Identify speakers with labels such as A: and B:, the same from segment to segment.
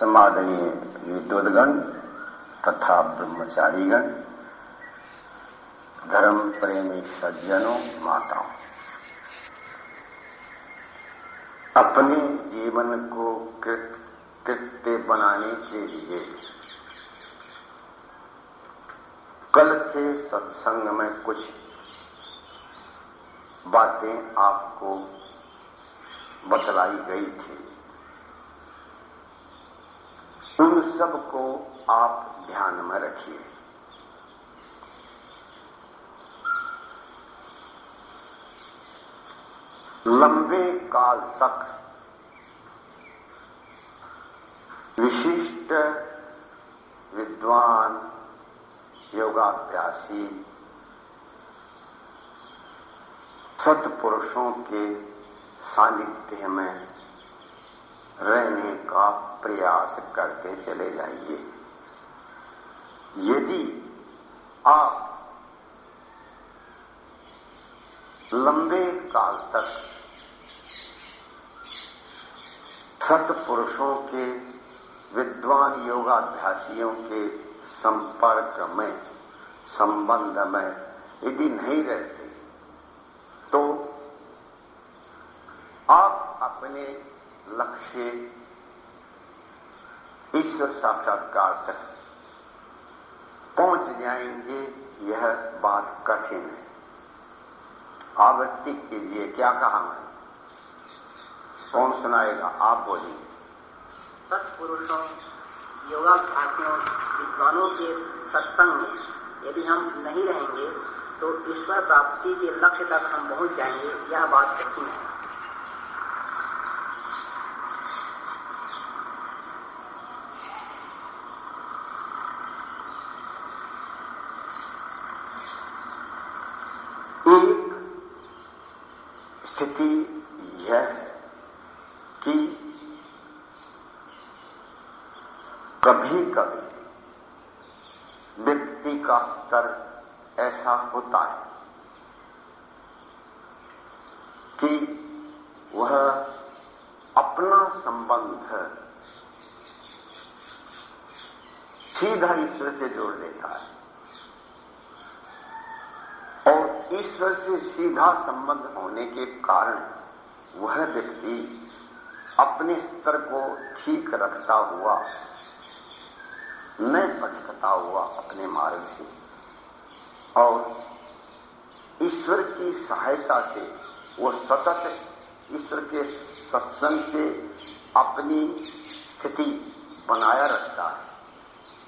A: समादनीय विद्वदगण तथा ब्रह्मचारीगण। धर्म प्रेमी सज्जनों, माताओं। अपने जीवन को कृत्य बनाने के लिए कल के सत्संग में कुछ बातें आपको बतलाई गई थी। उन सबको आप ध्यान में रखिए। लंबे काल तक विशिष्ट विद्वान योगाभ्यासी सत्पुरुषों के सानिध्य में रहने का प्रयास करते चले जाइए। यदि आप लंबे काल तक सत्पुरुषों के, विद्वान योगाभ्यासियों के संपर्क में, संबंध में यदि नहीं रहते तो आप अपने लक्ष्य ईश्वर साक्षात्कार तक पहुँच जाएँगे, यह बात कठिन है। आवृत्ति के लिए क्या कहा मैं? कौन सुनाएगा? आप बोलिए।
B: सत्पुरुषों, योगाभ्यासियों, विद्वानों के सत्संग में यदि हम नहीं रहेंगे तो ईश्वर प्राप्ति के लक्ष्य तक हम पहुँच जाएँगे, यह बात कठिन है
A: स्थिति यह है कि कभी कभी व्यक्ति का स्तर ऐसा होता है कि वह अपना संबंध सीधा ईश्वर से जोड़ देता है। और ईश्वर से सीधा संबंध होने के कारण वह व्यक्ति अपने स्तर को ठीक रखता हुआ, न भटकता हुआ अपने मार्ग से और ईश्वर की सहायता से, वो सतत ईश्वर के सत्संग से अपनी स्थिति बनाया रखता है।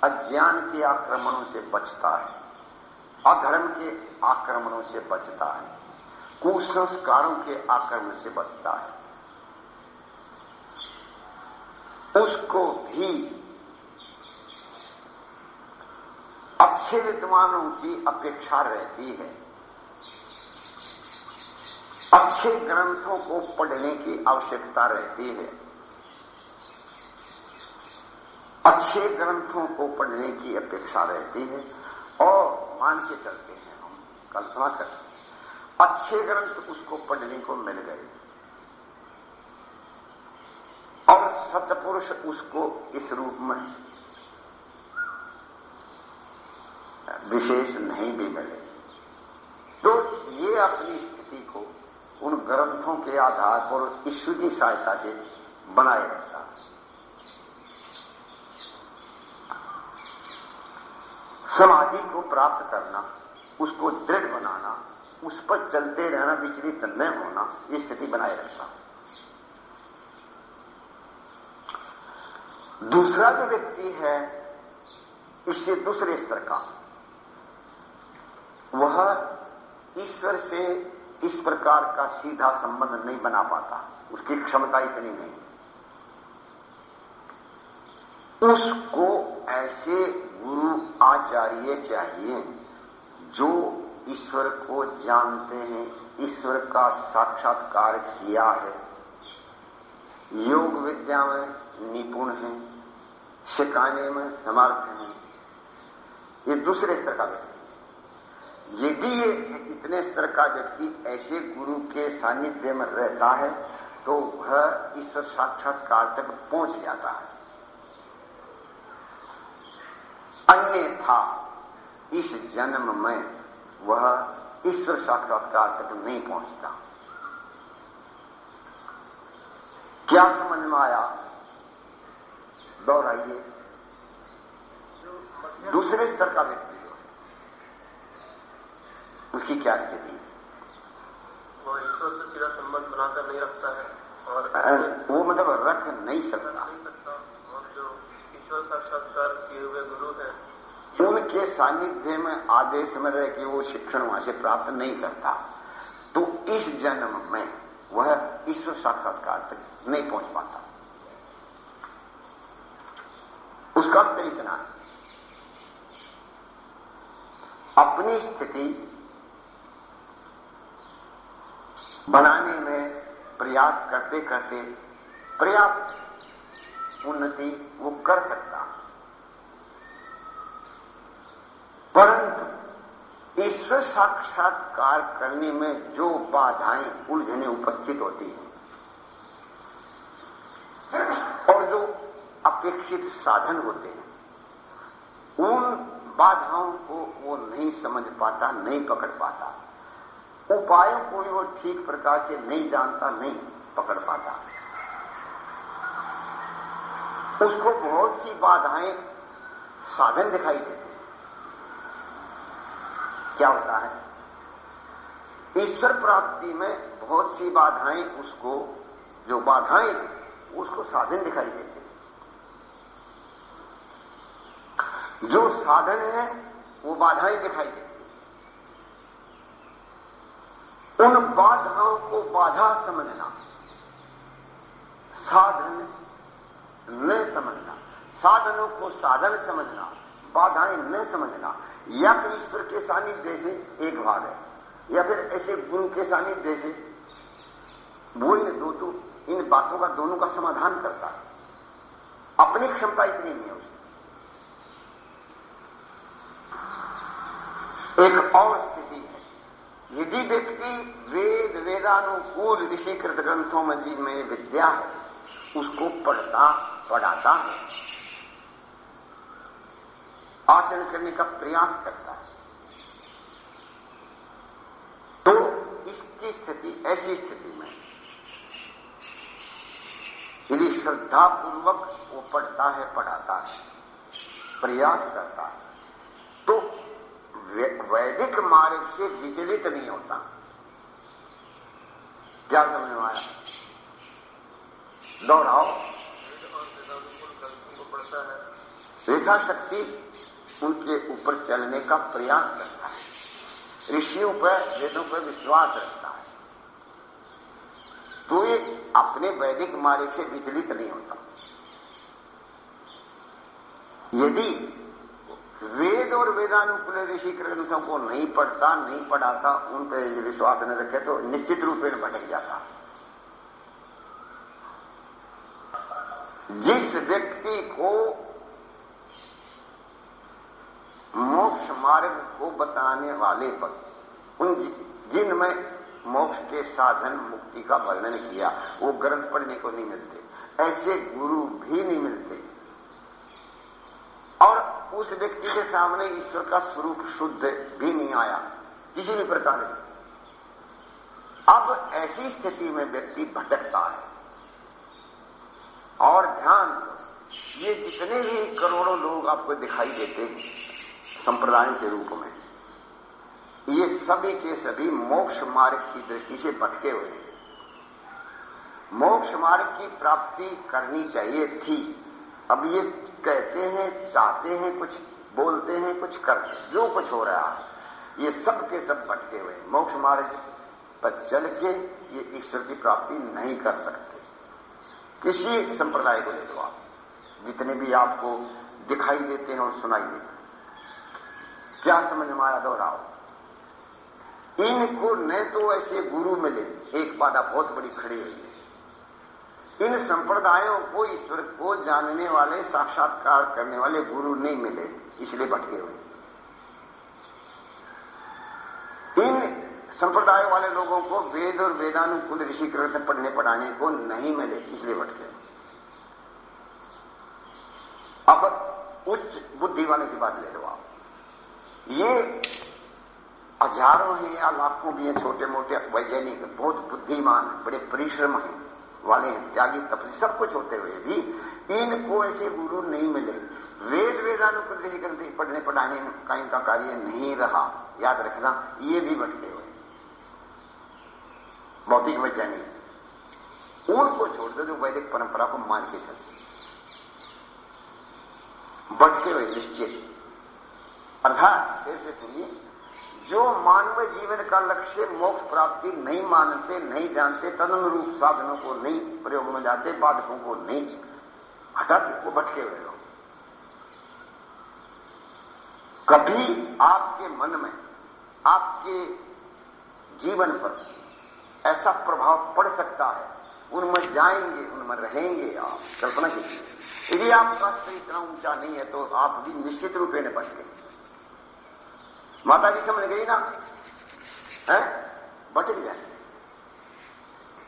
A: अज्ञान के आक्रमणों से बचता है, अधर्म के आक्रमणों से बचता है, कुसंस्कारों के आक्रमण से बचता है। उसको भी अच्छे विद्वानों की अपेक्षा रहती है। अच्छे ग्रंथों को पढ़ने की आवश्यकता रहती है। अच्छे ग्रंथों को पढ़ने की अपेक्षा रहती है और मान के चलते हैं, हम कल्पना करते हैं। अच्छे ग्रंथ उसको पढ़ने को मिल गए। और सतपुरुष उसको इस रूप में विशेष नहीं भी मिले। तो ये अपनी स्थिति को उन ग्रंथों के आधार पर ईश्वर की सहायता से बनाए रखता समाधि को प्राप्त करना, उसको दृढ़ बनाना, उस पर चलते रहना, विचलित न होना, ये स्थिति बनाए रखना। दूसरा जो व्यक्ति है, इससे दूसरे स्तर का, वह ईश्वर से इस प्रकार का सीधा संबंध नहीं बना पाता, उसकी क्षमता इतनी नहीं। उसको ऐसे गुरु आचार्य चाहिए, जो ईश्वर को जानते हैं, ईश्वर का साक्षात्कार किया है। योग विद्या में निपुण है, सिखाने में समर्थ है। ये दूसरे स्तर का व्यक्ति यदि ये इतने स्तर का व्यक्ति ऐसे गुरु के सानिध्य में रहता है तो वह ईश्वर साक्षात्कार तक पहुँच जाता है। अन्यथा इस जन्म में वह ईश्वर साक्षात्कार तक नहीं पहुँचता। क्या समझ में आया? दोहराइए। दूसरे स्तर का व्यक्ति जो उसकी क्या स्थिति? है
C: वो ईश्वर से सीधा संबंध बनाकर नहीं रखता है और
A: वो मतलब रख नहीं सकता।
C: नहीं सकता और जो ईश्वर साक्षात्कार किए हुए गुरु हैं।
A: उनके सानिध्य में आदेश में रह के वो शिक्षण वहाँ से प्राप्त नहीं करता। तो इस जन्म में वह ईश्वर साक्षात्कार तक नहीं पहुँच पाता। उसका स्तर इतना है। अपनी स्थिति बनाने में प्रयास करते करते पर्याप्त उन्नति वो कर सकता। परंतु ईश्वर साक्षात्कार करने में जो बाधाएँ, उलझने उपस्थित होती हैं, और जो अपेक्षित साधन होते हैं, उन बाधाओं को वो नहीं समझ पाता, नहीं पकड़ पाता। उपायों को वो ठीक प्रकार से नहीं जानता, नहीं पकड़ पाता। उसको बहुत सी बाधाएँ साधन दिखाई देते क्या होता है? ईश्वर प्राप्ति में बहुत सी बाधाएँ उसको, जो बाधाएँ, उसको साधन दिखाई देते जो साधन है, वो बाधाएँ दिखाई देती उन बाधाओं को बाधा समझना, साधन न समझना। साधनों को साधन समझना, बाधाएँ न समझना। या फिर ईश्वर के सानिध्य से एक भाग है, या फिर ऐसे गुरु के सानिध्य से। वो इन दो तो इन बातों का दोनों का समाधान करता है। अपनी क्षमता इतनी नहीं है उसकी। एक और स्थिति है। यदि व्यक्ति वेद, वेदानुकूल ऋषिकृत ग्रंथों में जिनमें विद्या है उसको पढ़ता, पढ़ाता है। आचरण करने का प्रयास करता है। तो इसकी स्थिति, ऐसी स्थिति में यदि श्रद्धापूर्वक वो पढ़ता है, पढ़ाता है, प्रयास करता है तो वैदिक मार्ग से विचलित नहीं होता। क्या समझ में आया? दोहराओ
C: है
A: यथाशक्ति उनके ऊपर चलने का प्रयास करता है। ऋषियों पर, वेदों पर विश्वास रखता है। तो ये अपने वैदिक मार्ग से विचलित नहीं होता। यदि वेद और वेदानुकूल ऋषि ग्रंथों को नहीं पढ़ता, नहीं पढ़ाता, उन पर विश्वास न रखे तो निश्चित रूप में भटक जाता जिस व्यक्ति को मोक्ष मार्ग को बताने वाले पर, उन जिनमें मोक्ष के साधन मुक्ति का वर्णन किया, वो ग्रंथ पढ़ने को नहीं मिलते। ऐसे गुरु भी नहीं मिलते। और उस व्यक्ति के सामने ईश्वर का स्वरूप शुद्ध भी नहीं आया, किसी भी प्रकार से। अब ऐसी स्थिति में व्यक्ति भटकता है। और ध्यान ये जितने भी करोड़ों लोग आपको दिखाई देते हैं, संप्रदाय के रूप में, ये सभी के सभी मोक्ष मार्ग की दृष्टि से भटके हुए हैं। मोक्ष मार्ग की प्राप्ति करनी चाहिए थी। अब ये कहते हैं, चाहते हैं, कुछ बोलते हैं, कुछ करते हैं, जो कुछ हो रहा है, ये सब के सब भटके हुए मोक्ष मार्ग पर चल के ये ईश्वर की प्राप्ति नहीं कर सकते। किसी संप्रदाय को ले लो आप। जितने भी आपको दिखाई देते हैं और सुनाई देते हैं। क्या समझ में आया? दोहराओ। इनको न तो ऐसे गुरु मिले। एक बाधा बहुत बड़ी खड़ी हुई है। इन संप्रदायों को, ईश्वर को जानने वाले, साक्षात्कार करने वाले गुरु नहीं मिले, इसलिए भटके हुए इन संप्रदाय वाले लोगों को वेद और वेदानुकूल ऋषि कृत पढ़ने पढ़ाने को नहीं मिले, इसलिए भटके अब उच्च बुद्धि वाले की बात ले लो आप। ये हज़ारों हैं या लाखों भी हैं छोटे मोटे वैज्ञानिक, बहुत बुद्धिमान, बड़े परिश्रम हैं, वाले हैं, त्यागी तपस्वी, सब कुछ होते हुए भी इनको ऐसे गुरु नहीं मिले। वेद वेदानुपदेश ग्रंथ पढ़ने पढ़ाने का इनका कार्य नहीं रहा। याद रखना, ये भी भटके हुए। भौतिक वैज्ञानिक उनको छोड़ दो जो वैदिक परंपरा को मान के चलते भटके हुए निश्चित। अर्थात फिर से सुनिए, जो मानव जीवन का लक्ष्य मोक्ष प्राप्ति नहीं मानते, नहीं जानते, तदनुरूप साधनों को नहीं, प्रयोग में जाते, बाधकों को नहीं हटाते वो भटके हुए लोग। कभी आपके मन में, आपके जीवन पर ऐसा प्रभाव पड़ सकता है। उनमें जाएँगे उनमें रहेंगे आप। कल्पना कीजिए। यदि आपका स्तर इतना ऊँचा नहीं है तो आप भी निश्चित रूप में बच गए। माता जी समझ गई ना? है? बट गया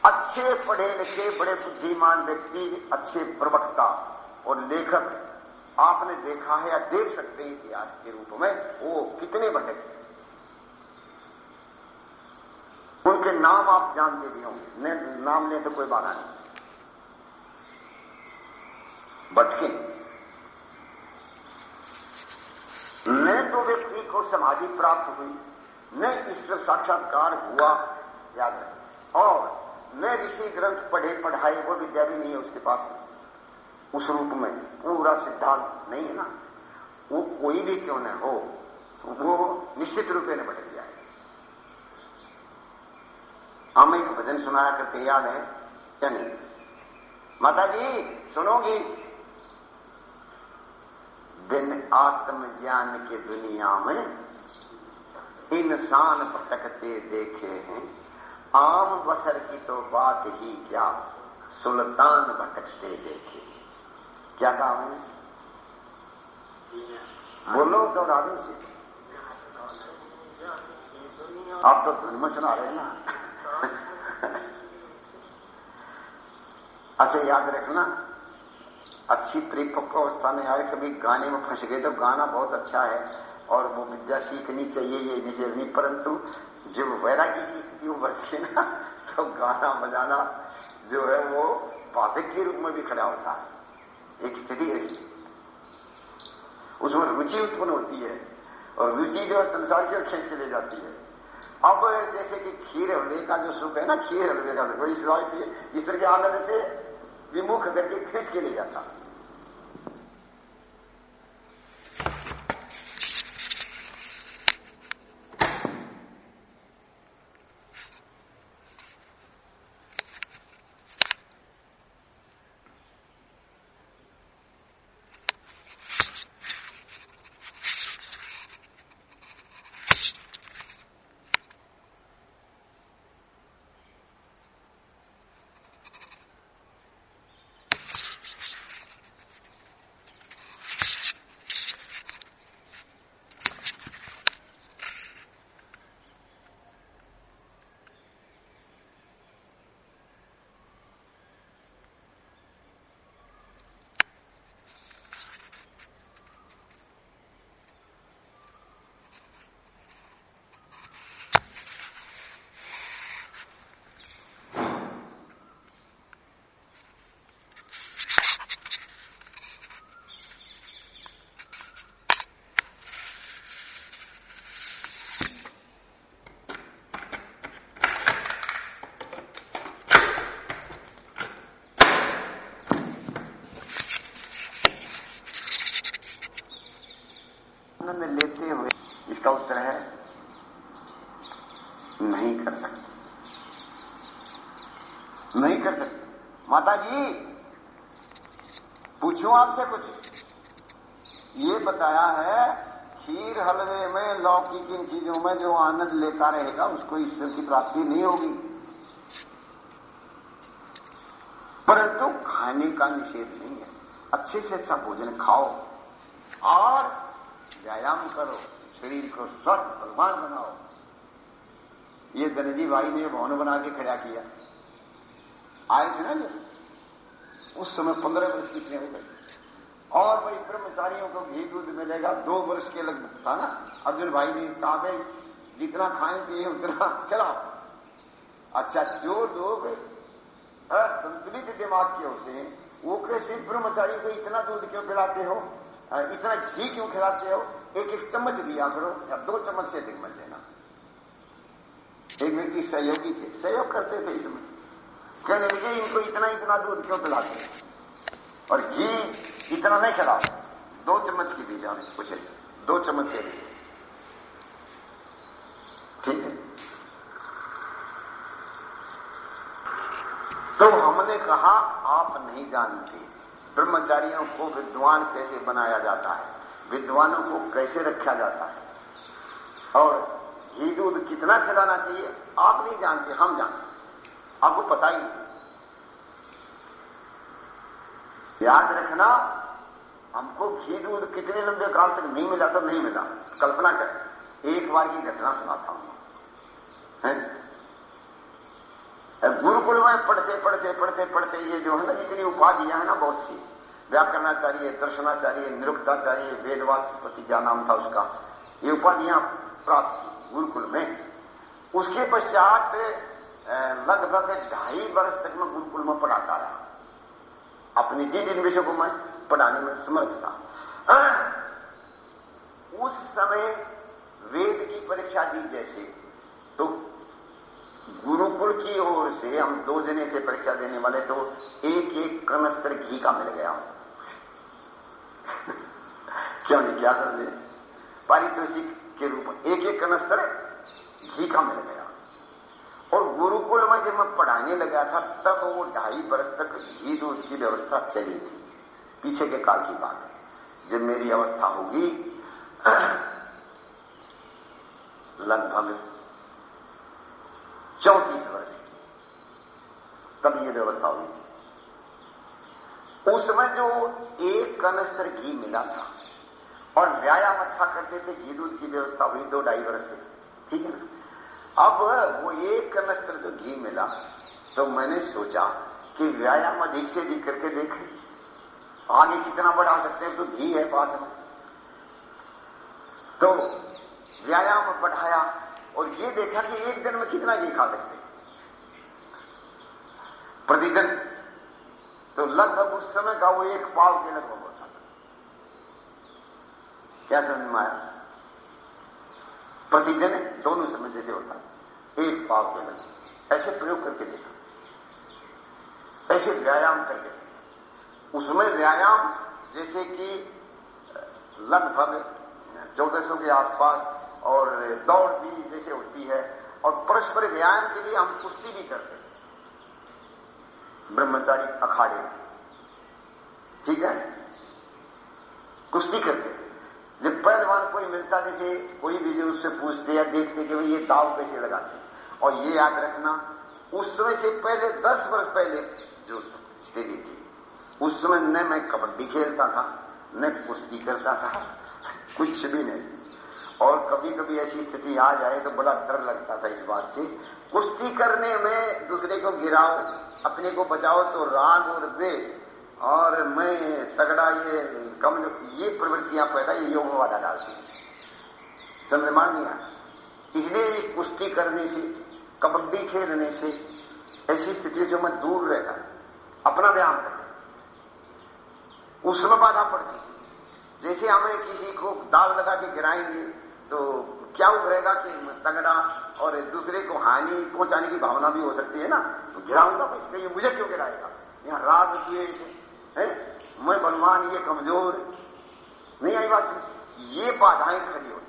A: अच्छे पढ़े लिखे बड़े बुद्धिमान व्यक्ति, अच्छे प्रवक्ता और लेखक आपने देखा है या देख सकते हैं इतिहास के रूप में, वो कितने भटके उनके नाम आप जानते भी होंगे। नाम ले तो कोई बाधा नहीं। भटके न तो व्यक्ति को समाधि प्राप्त हुई। न ईश्वर साक्षात्कार हुआ, याद रखें और न ऋषि ग्रंथ पढ़े, पढ़ाए, वो विद्या भी नहीं है उसके पास। उस रूप में पूरा सिद्धांत नहीं है ना? वो कोई भी क्यों न हो, वो निश्चित रूप में भटक जाए हम एक भजन सुनाया करते याद है, क्या नहीं? माता जी सुनोगी? बिन आत्म ज्ञान की दुनिया में इंसान भटकते देखे हैं। आम बसर की तो बात ही क्या? सुल्तान भटकते देखे। क्या कहा मैंने बोलो गौरावी से आप तो धुन में सुना रहे ना। अच्छा याद रखना, अच्छी परिपक्व अवस्था में आए, कभी गाने में फंस गए तो गाना बहुत अच्छा है, और वो विद्या सीखनी चाहिए, ये नहीं परंतु जब वैरागी की स्थिति उभरती है ना तो गाना बजाना जो है, वो बाधक के रूप में भी खड़ा होता है। एक स्थिति ऐसी उसमें रुचि उत्पन्न होती है, और रुचि जो है, संसार की ओर खींच ले जाती है। अब जैसे कि खीर हृदय का जो सुख है ना, खीर हृदय का सुख। ईश्वर के आदर से विमुख करके खींच के ले जाता है आनंद लेते हुए इसका उत्तर है नहीं कर सकते नहीं कर सकते माता जी पूछूँ आपसे कुछ? ये बताया है, खीर हलवे में लौकी की चीज़ों में जो आनंद लेता रहेगा, उसको ईश्वर की प्राप्ति नहीं होगी। परंतु खाने का निषेध नहीं है। अच्छे से अच्छा भोजन खाओ और व्यायाम करो। शरीर को स्वस्थ भगवान बनाओ। ये दनजी भाई ने भवन बना के खड़ा किया। आए थे ना ये? उस समय पंद्रह वर्ष कितने हो गई और भाई ब्रह्मचारियों को घी दूध मिलेगा, दो वर्ष के लगभग, था ना? अर्जुन भाई ने कहा, भाई, जितना खाएँ, पिए, उतना खिलाओ। अच्छा जो लोग असंतुलित दिमाग के होते हैं, वो कहते ब्रह्मचारी को इतना दूध क्यों पिलाते हो? इतना घी क्यों खिलाते हो? एक एक चम्मच दिया करो, या दो चम्मच से अधिक मत देना। एक व्यक्ति सहयोगी थे, सहयोग करते थे इसमें। कहने लगे इनको इतना इतना दूध क्यों पिलाते और घी इतना नहीं खिलाओ दो चम्मच की दी जाने पूछे दो चम्मच से ठीक है। तो हमने कहा, आप नहीं जानते, ब्रह्मचारियों को विद्वान कैसे बनाया जाता है, विद्वानों को कैसे रखा जाता है। और घी दूध कितना खिलाना चाहिए, आप नहीं जानते, हम जानते। आपको पता ही नहीं। याद रखना, हमको घी दूध कितने लंबे काल तक नहीं मिला तो नहीं मिला। कल्पना कर, एक बार की घटना सुनाता हूँ। गुरुकुल में पढ़ते पढ़ते पढ़ते पढ़ते ये जो है ना, जितनी उपाधियाँ है ना, बहुत सी। व्याकरणाचार्य, दर्शनाचार्य, निरुक्ताचार्य वेदवाचपति क्या नाम था उसका? ये उपाधियाँ प्राप्त की गुरुकुल में। उसके पश्चात लगभग ढाई वर्ष तक मैं गुरुकुल में पढ़ाता रहा। अपने जिन जिन विषयों को मैं पढ़ाने में समर्थ था। उस समय वेद की परीक्षा दी जैसे। तो गुरुकुल की ओर से हम दो जने थे परीक्षा देने वाले तो एक एक कनस्तर घी का मिल गया। क्यों नहीं क्या समझे पारितोषिक के रूप में एक एक कनस्तर घी का मिल गया। और गुरुकुल में जब मैं पढ़ाने लगा था, तब वो ढाई वर्ष तक घी दूध की व्यवस्था चली थी। पीछे के काल की बात है। जब मेरी अवस्था होगी, लगभग चौंतीस वर्ष की, तब ये व्यवस्था हुई थी। उसमें जो एक कनस्तर घी मिला था और व्यायाम अच्छा करते थे घी दूध की व्यवस्था हुई दो ढाई वर्ष से। ठीक है ना? अब वो एक कनस्तर जो घी मिला। तो मैंने सोचा कि व्यायाम अधिक से अधिक करके देखें। आगे कितना बढ़ा सकते हैं? तो घी है पास में। तो व्यायाम बढ़ाया और ये देखा कि एक दिन में कितना घी खा सकते प्रतिदिन तो लगभग उस समय का वो एक पाव के लगभग होता था। क्या समझ में आया? प्रतिदिन दोनों समय जैसे होता एक पाव के लगभग ऐसे प्रयोग करके देखा। ऐसे व्यायाम करके। उसमें व्यायाम जैसे कि, लगभग चौदह सौ के आसपास और दौड़ भी जैसे होती है। और परस्पर व्यायाम के लिए हम कुश्ती भी करते हैं। ब्रह्मचारी अखाड़े। ठीक है? कुश्ती करते जब पहलवान कोई मिलता जैसे कोई भी जो उससे पूछते या देखते कि भाई ये दाव कैसे लगाते और ये याद रखना, उस समय से पहले, दस वर्ष पहले जो स्थिति थी, उस समय न मैं कबड्डी खेलता था, न कुश्ती करता था, कुछ भी नहीं। और कभी कभी ऐसी स्थिति आ जाए तो बड़ा डर लगता था इस बात से। कुश्ती करने में दूसरे को गिराओ, अपने को बचाओ तो राग और द्वेष और मैं तगड़ा ये कम ये प्रवृत्तियाँ पैदा ये योग वादा डालती समझ मान नहीं इसलिए कुश्ती करने से, कबड्डी खेलने से, ऐसी स्थिति जो मैं दूर रहता अपना व्यायाम करता उसमें बाधा पड़ती जैसे हमें किसी को दाल लगा के गिराएँगे तो क्या उभरेगा कि तगड़ा और दूसरे को हानि पहुँचाने की भावना भी हो सकती है ना? तो गिराऊँगा ये मुझे क्यों गिराएगा? यहाँ राग द्वेष है मैं बलवान, ये कमज़ोर नहीं आई बात? ये बाधाएँ खड़ी होती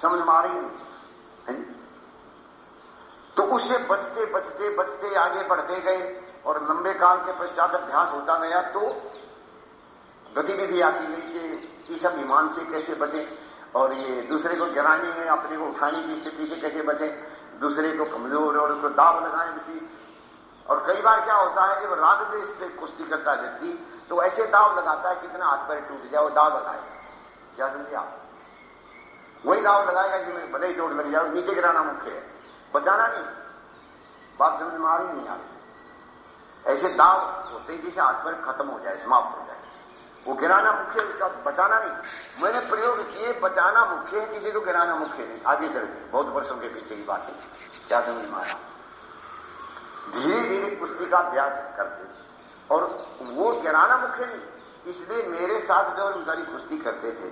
A: समझ में आ रही है? तो उससे बचते बचते बचते आगे बढ़ते गए और लंबे काल के पश्चात अभ्यास होता गया तो गतिविधि आती गई कि इस ईमान से कैसे बचे और ये दूसरे को गिराने में अपने को उठाने की स्थिति से कैसे बचे। दूसरे को कमज़ोर और उसको दाव लगाए व्यक्ति और कई बार क्या होता है जब राग देश से कुश्ती करता व्यक्ति तो ऐसे दाव लगाता है, कितना हाथ पैर टूट जाए वो दाव लगाए। क्या समझे आप? वही दाव लगाएगा जिसमें भले ही चोट लग जाए नीचे गिराना मुख्य है। बचाना नहीं। बात समझ में आ रही नहीं आ रही ऐसे दाव होते हैं जिसे हाथ पैर खत्म हो जाए, समाप्त हो जाए। वो गिराना मुख्य उसका बचाना नहीं। मैंने प्रयोग किए, बचाना मुख्य है, किसी को गिराना मुख्य नहीं। आगे चल गए बहुत वर्षों के पीछे की बात है। क्या समझ में आया धीरे धीरे कुश्ती का अभ्यास करते और वो गिराना मुख्य नहीं, इसलिए मेरे साथ जो बेचारी कुश्ती करते थे,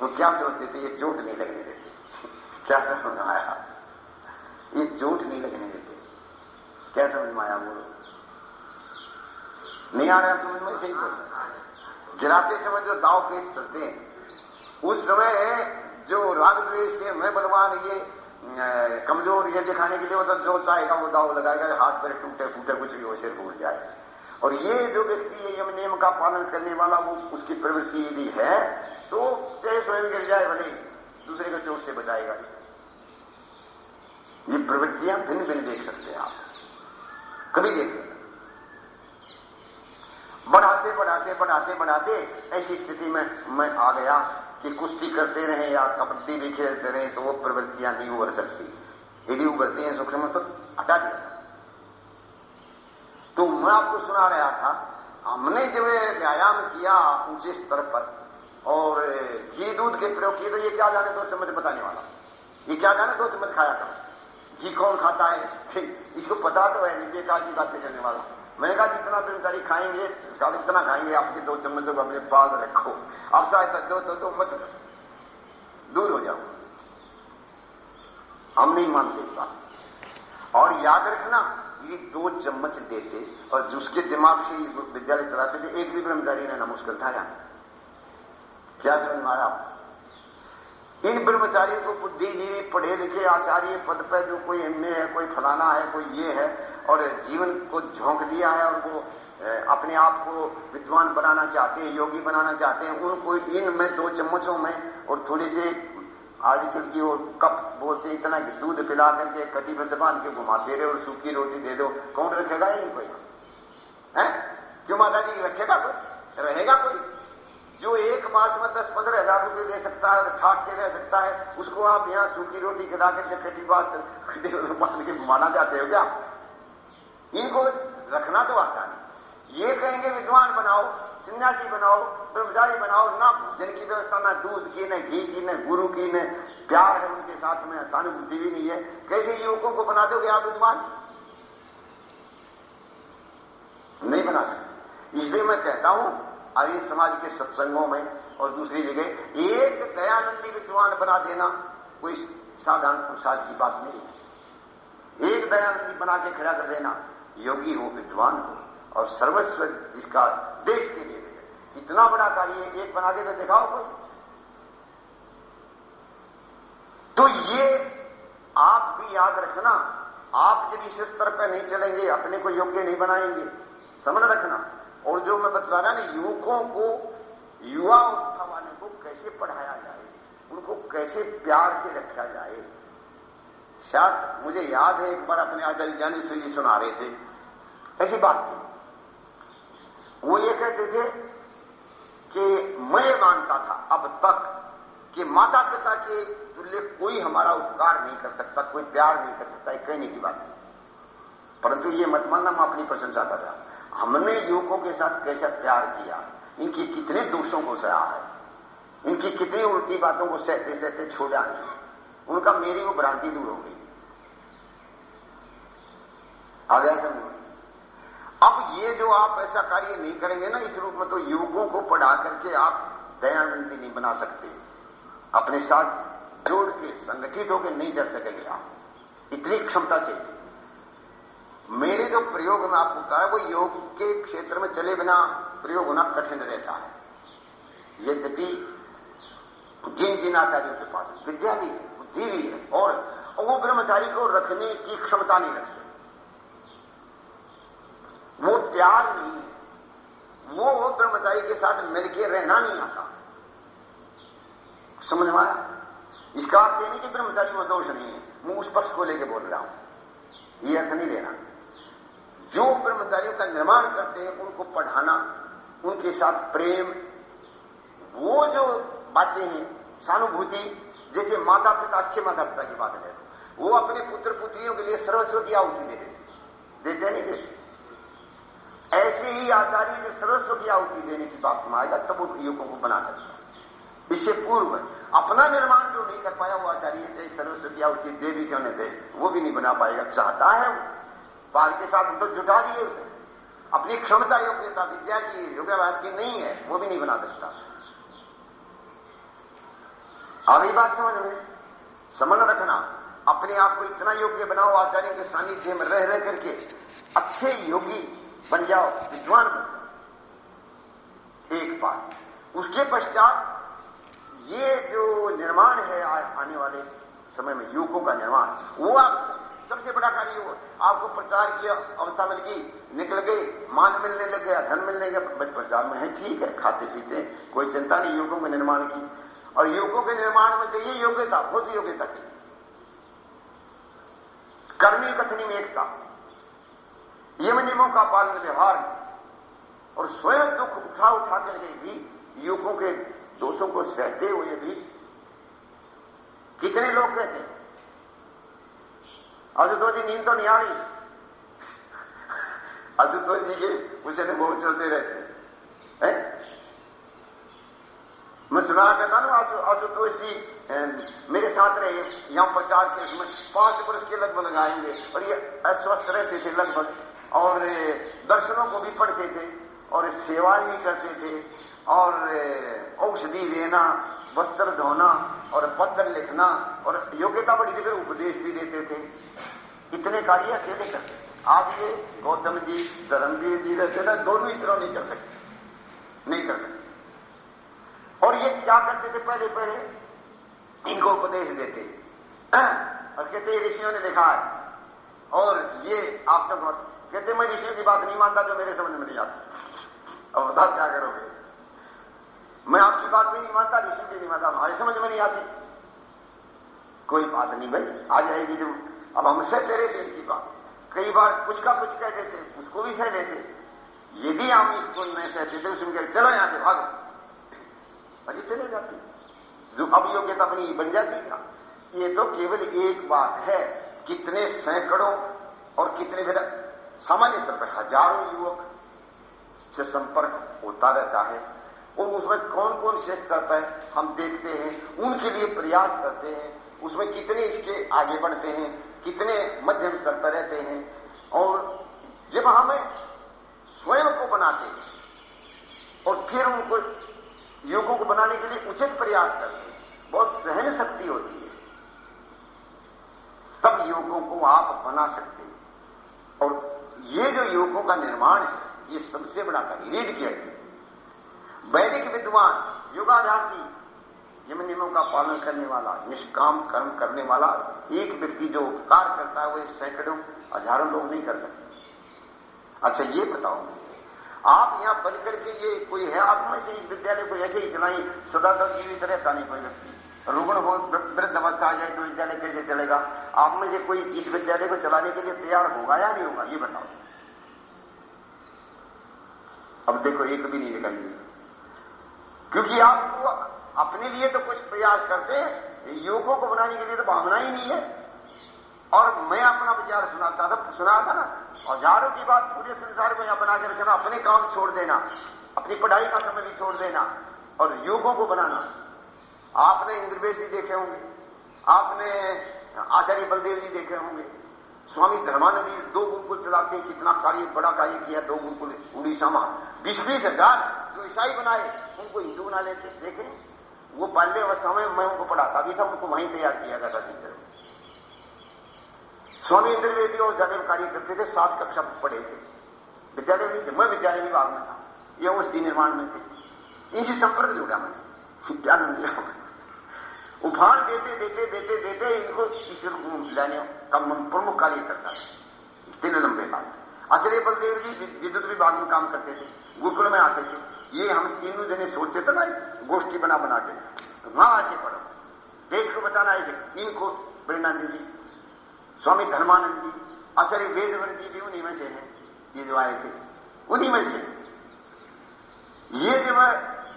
A: वो क्या सोचते थे, ये चोट नहीं लगने देते। क्या समझ में आया? ये चोट नहीं लगने देते। क्या समझ में आया बोलो नहीं आ रहा समझ में? सही बोल गिराते समय जो दाव पेश करते हैं, उस समय जो राग द्वेष से मैं बलवान, ये कमज़ोर ये दिखाने के लिए मतलब जो चाहेगा वो दाव लगाएगा, हाथ पैर टूटे फूटे कुछ भी हो, सिर फूट जाए। और ये जो व्यक्ति है, यम नियम का पालन करने वाला, वो उसकी प्रवृत्ति यदि है तो चाहे स्वयं गिर जाए, भले दूसरे को चोट से बचाएगा। ये प्रवृत्तियाँ भिन्न भिन्न देख सकते हैं आप। कभी देख सकते बढ़ाते बढ़ाते बढ़ाते बढ़ाते ऐसी स्थिति में मैं आ गया। कि कुश्ती करते रहे, या कबड्डी भी खेलते रहे तो वो प्रवृत्तियाँ नहीं उभर सकती। यदि उभरती हैं सूक्ष्म तो हटा दिया तो मैं आपको सुना रहा था, हमने जब व्यायाम किया ऊँचे स्तर पर, और घी दूध के प्रयोग किए तो ये क्या जाने दो चम्मच बताने वाला। ये क्या जाने दो चम्मच खाया था? घी कौन खाता है? इसको पता तो है, नीचे का की बातें करने वाला। मैंने कहा जितना ब्रह्मचारी खाएँगे इतना खाएँगे। आपके दो चम्मच को अपने पास रखो। आप चाहे दो तो, तो मत दूर हो जाओ। हम नहीं मानते बात और याद रखना ये दो चम्मच देते और जिसके दिमाग से विद्यालय चलाते थे एक भी ब्रह्मचारी ने ना मुश्किल था क्या समझ में आया इन ब्रह्मचारियों को बुद्धि नहीं पढ़े लिखे आचार्य पद पर जो कोई एमए है कोई फलाना है कोई ये है और जीवन को झोंक दिया है वो अपने आप को विद्वान बनाना चाहते हैं, योगी बनाना चाहते हैं, उनको इन में दो चम्मचों में और थोड़ी सी आजकल की वो कप बोलते इतना कि दूध पिला करके, कटी में जबान के घुमाते रहे और सूखी रोटी दे दो। कौन रखेगा ही कोई है? क्यों माता जी, रखेगा कोई? रहेगा कोई? जो एक मास में दस पंद्रह हज़ार रुपये दे सकता है ठाक से रह सकता है, उसको आप यहाँ सूखी रोटी खिला करके कटी बात मान के घुमाना चाहते हो क्या? इनको रखना तो आता नहीं ये कहेंगे, विद्वान बनाओ, सन्यासी बनाओ, ब्रह्मचारी बनाओ, ना की व्यवस्था, ना दूध की, न घी की, न गुरु की, न प्यार है उनके साथ में सहानुभूति भी नहीं है। कैसे युवकों को बना दोगे आप विद्वान? नहीं बना सकते। इसलिए मैं कहता हूँ आर्य समाज के सत्संगों में और दूसरी जगह, एक दयानंदी विद्वान बना देना कोई साधारण प्रसाद की बात नहीं है। एक दयानंदी बना के खड़ा कर देना। योगी हो, विद्वान हो, और सर्वस्व जिसका देश के लिए इतना बड़ा कार्य एक बना के तो दिखाओ कोई। तो ये आप भी याद रखना, आप जब इस स्तर पर नहीं चलेंगे, अपने को योग्य नहीं बनाएँगे। समझ रखना। और जो मैं बता रहा ना, युवकों को, युवा अवस्था वाले को कैसे पढ़ाया जाए, उनको कैसे प्यार से रखा जाए शायद मुझे याद है, एक बार अपने आचार्य ज्ञानेश्वर जी सुना रहे थे। ऐसी बात थी। वो ये कहते थे कि मैं ये मानता था अब तक कि माता पिता के तुल्य कोई हमारा उपकार नहीं कर सकता, कोई प्यार नहीं कर सकता कहने की बात नहीं परंतु ये मत मानना, मैं अपनी प्रशंसा कर रहा हमने युवकों के साथ कैसा प्यार किया? इनकी कितने दोषों को सहा है? इनकी कितनी उल्टी बातों को सहते सहते छोड़ा नहीं उनका मेरी वो भ्रांति दूर हो गई। आ गया समझ अब ये जो आप ऐसा कार्य नहीं करेंगे ना, इस रूप में तो युवकों को पढ़ा करके आप दयानंदी नहीं बना सकते। अपने साथ जोड़ के, संगठित होकर नहीं चल सकेंगे आप। इतनी क्षमता चाहिए। मेरे जो प्रयोग में आपको कहा वो योग के क्षेत्र में चले बिना प्रयोग होना कठिन रहता है। यद्यपि जिन जिन आचार्यों के पास विद्या भी है, बुद्धि भी है, और वो ब्रह्मचारी को रखने की क्षमता नहीं रखते। प्यार नहीं है। वो ब्रह्मचारी के साथ मिलकर रहना नहीं आता। समझ में आया? इसका अर्थ नहीं कि ब्रह्मचारी में दोष नहीं है। मैं उस पक्ष को लेकर बोल रहा हूँ। ये अर्थ नहीं लेना जो ब्रह्मचारियों का निर्माण करते हैं, उनको पढ़ाना, उनके साथ प्रेम, वो जो बातें हैं, सहानुभूति, जैसे माता पिता अच्छे माता पिता की बात है। वो अपने पुत्र पुत्रियों के लिए सर्वस्व की आहुति देते देते नहीं देते? ऐसे ही आचार्य जो सर्वस्व की आहुति देने की बात में आएगा तब वो युगों को बना सकता इससे पूर्व, अपना निर्माण जो नहीं कर पाया, वो आचार्य चाहे सर्वस्व की आहुति दे भी क्यों नहीं दे, वो भी नहीं बना पाएगा। चाहता है वो पाल के साथ तो जुटा दिए उसे। अपनी क्षमता योग्यता विद्या की, योगाभ्यास की नहीं है, वो भी नहीं बना सकता। अभी बात समझ में समन रखना। अपने आप को इतना योग्य बनाओ, आचार्य के सानिध्य में रह रह करके, अच्छे योगी बन जाओ, विद्वान बन एक बात, उसके पश्चात ये जो निर्माण है आने वाले समय में युवकों का निर्माण, वो आप सबसे बड़ा कार्य वो आपको प्रचार की अवस्था मिल गई, निकल गई, मान मिलने लग गया, धन मिलने लगे बस प्रचार में है, ठीक है खाते पीते कोई चिंता नहीं युवकों के निर्माण की। और युवकों के निर्माण में चाहिए योग्यता, बहुत योग्यता चाहिए। कर्मी कथनी में एकता यम नियमों का पालन व्यवहार और स्वयं दुख उठा उठा करके भी युवकों के दोषों को सहते हुए भी कितने लोग कहते हैं? आशुतोष जी नींद तो नहीं आ रही। आशुतोष जी के उसे बहुत चलते रहते हैं। मैं सुना कहता ना आशुतोष जी मेरे साथ रहे, यहाँ प्रचार के पाँच वर्ष के लगभग लगाएँगे और ये अस्वस्थ रहते थे लगभग। और दर्शनों को भी पढ़ते थे और सेवाएँ भी करते थे और औषधि देना वस्त्र धोना और पत्र लिखना और योग्यता बड़ी जगह उपदेश भी देते थे। इतने कार्य अकेले करते आप ये गौतम जी, धर्मवीर जी रहते ना दोनों इतना नहीं कर सकते। नहीं कर सकते। और ये क्या करते थे पहले पहले? इनको उपदेश देते। और कहते ऋषियों ने देखा है। और ये आप तो कहते, मैं ऋषि की बात नहीं मानता जो मेरे समझ में नहीं आता। अब बता क्या करोगे? मैं आपकी बात भी नहीं मानता, ऋषि की नहीं मानता, हमारे समझ में नहीं आती। कोई बात नहीं भाई, आ जाएगी जो अब हमसे तेरे दिल की बात। कई बार कुछ का कुछ कह देते, उसको भी सह लेते। यदि हम इसको नहीं सहते थे उसमें कहते चलो यहाँ से भागो। अरे चले जाते। जो अब योग्यता अपनी बन जाती क्या ये तो केवल एक बात है, कितने सैकड़ों और कितने फिर सामान्य स्तर पर हज़ारों युवक से संपर्क होता रहता है और उसमें कौन कौन शेष करता है हम देखते हैं, उनके लिए प्रयास करते हैं, उसमें कितने इसके आगे बढ़ते हैं, कितने मध्यम स्तर पर रहते हैं। और जब हमें स्वयं को बनाते हैं और फिर उनको युगों को बनाने के लिए उचित प्रयास करते हैं, बहुत सहन शक्ति होती है, तब युगों को आप बना सकते हैं। और ये जो युगों का निर्माण है, ये सबसे बड़ा कार्य रीड किया वैदिक विद्वान युगाध्यासी यम नियमों का पालन करने वाला, निष्काम कर्म करने वाला, एक व्यक्ति जो उपकार करता है, वो सैकड़ों, हज़ारों लोग नहीं कर सकते। अच्छा ये बताओ, आप यहाँ बन करके ये कोई है? आप में से विद्यालय को ऐसे ही चलाई सदा तक जीवित रहता नहीं कोई व्यक्ति। रुग्ण हो वृद्ध अवस्था आ जाए तो विद्यालय कैसे चलेगा। आप में से कोई इस विद्यालय को चलाने के लिए तैयार होगा या नहीं होगा, ये बताओ। अब देखो, एक भी नहीं निकलेगी क्योंकि आप अपने लिए तो कुछ प्रयास करते युवकों को बनाने के लिए तो भावना ही नहीं है। और मैं अपना विचार सुनाता था सुना था ना, औजारों की बात पूरे संसार को यहाँ बना के रखना, अपने काम छोड़ देना, अपनी पढ़ाई का समय भी छोड़ देना, और युवकों को बनाना। आपने इंद्रवेश जी देखे होंगे। आपने आचार्य बलदेव जी देखे होंगे। स्वामी धर्मानंद जी दो गुरुकुल चलाते हैं कितना कार्य, बड़ा कार्य किया दो गुरुकुल उड़ीसा में बीस बीस हज़ार जो ईसाई बनाए, उनको हिंदू बना लेते। देखे, वो बाल्य अवस्था में मैं उनको पढ़ाता भी था, उनको वहीं तैयार किया था टीचर स्वामी इंद्र जी और ज़्यादा कार्य करते थे, सात कक्षा पढ़े थे। विद्यालय थे, मैं विद्यालय विभाग में था। ये उस दिन निर्माण में थे। इनसे संपर्क जुड़ा मैं क्या दिया उभार देते देते देते देते इनको लाने का प्रमुख कार्य करता था तीन लंबे काल आचार्य बलदेव जी विद्युत विभाग में काम करते थे, गुरुकुल में आते थे। ये हम तीनों जने सोचते थे ना, गोष्ठी बना बना के। तो वहाँ आके पढ़ो। देश को बताना ऐसे इनको प्रेरणानंद जी, स्वामी धर्मानंद जी, आचार्य वेदवर जी भी उन्हीं में से हैं। ये जो आए थे, उन्हीं में से ये जब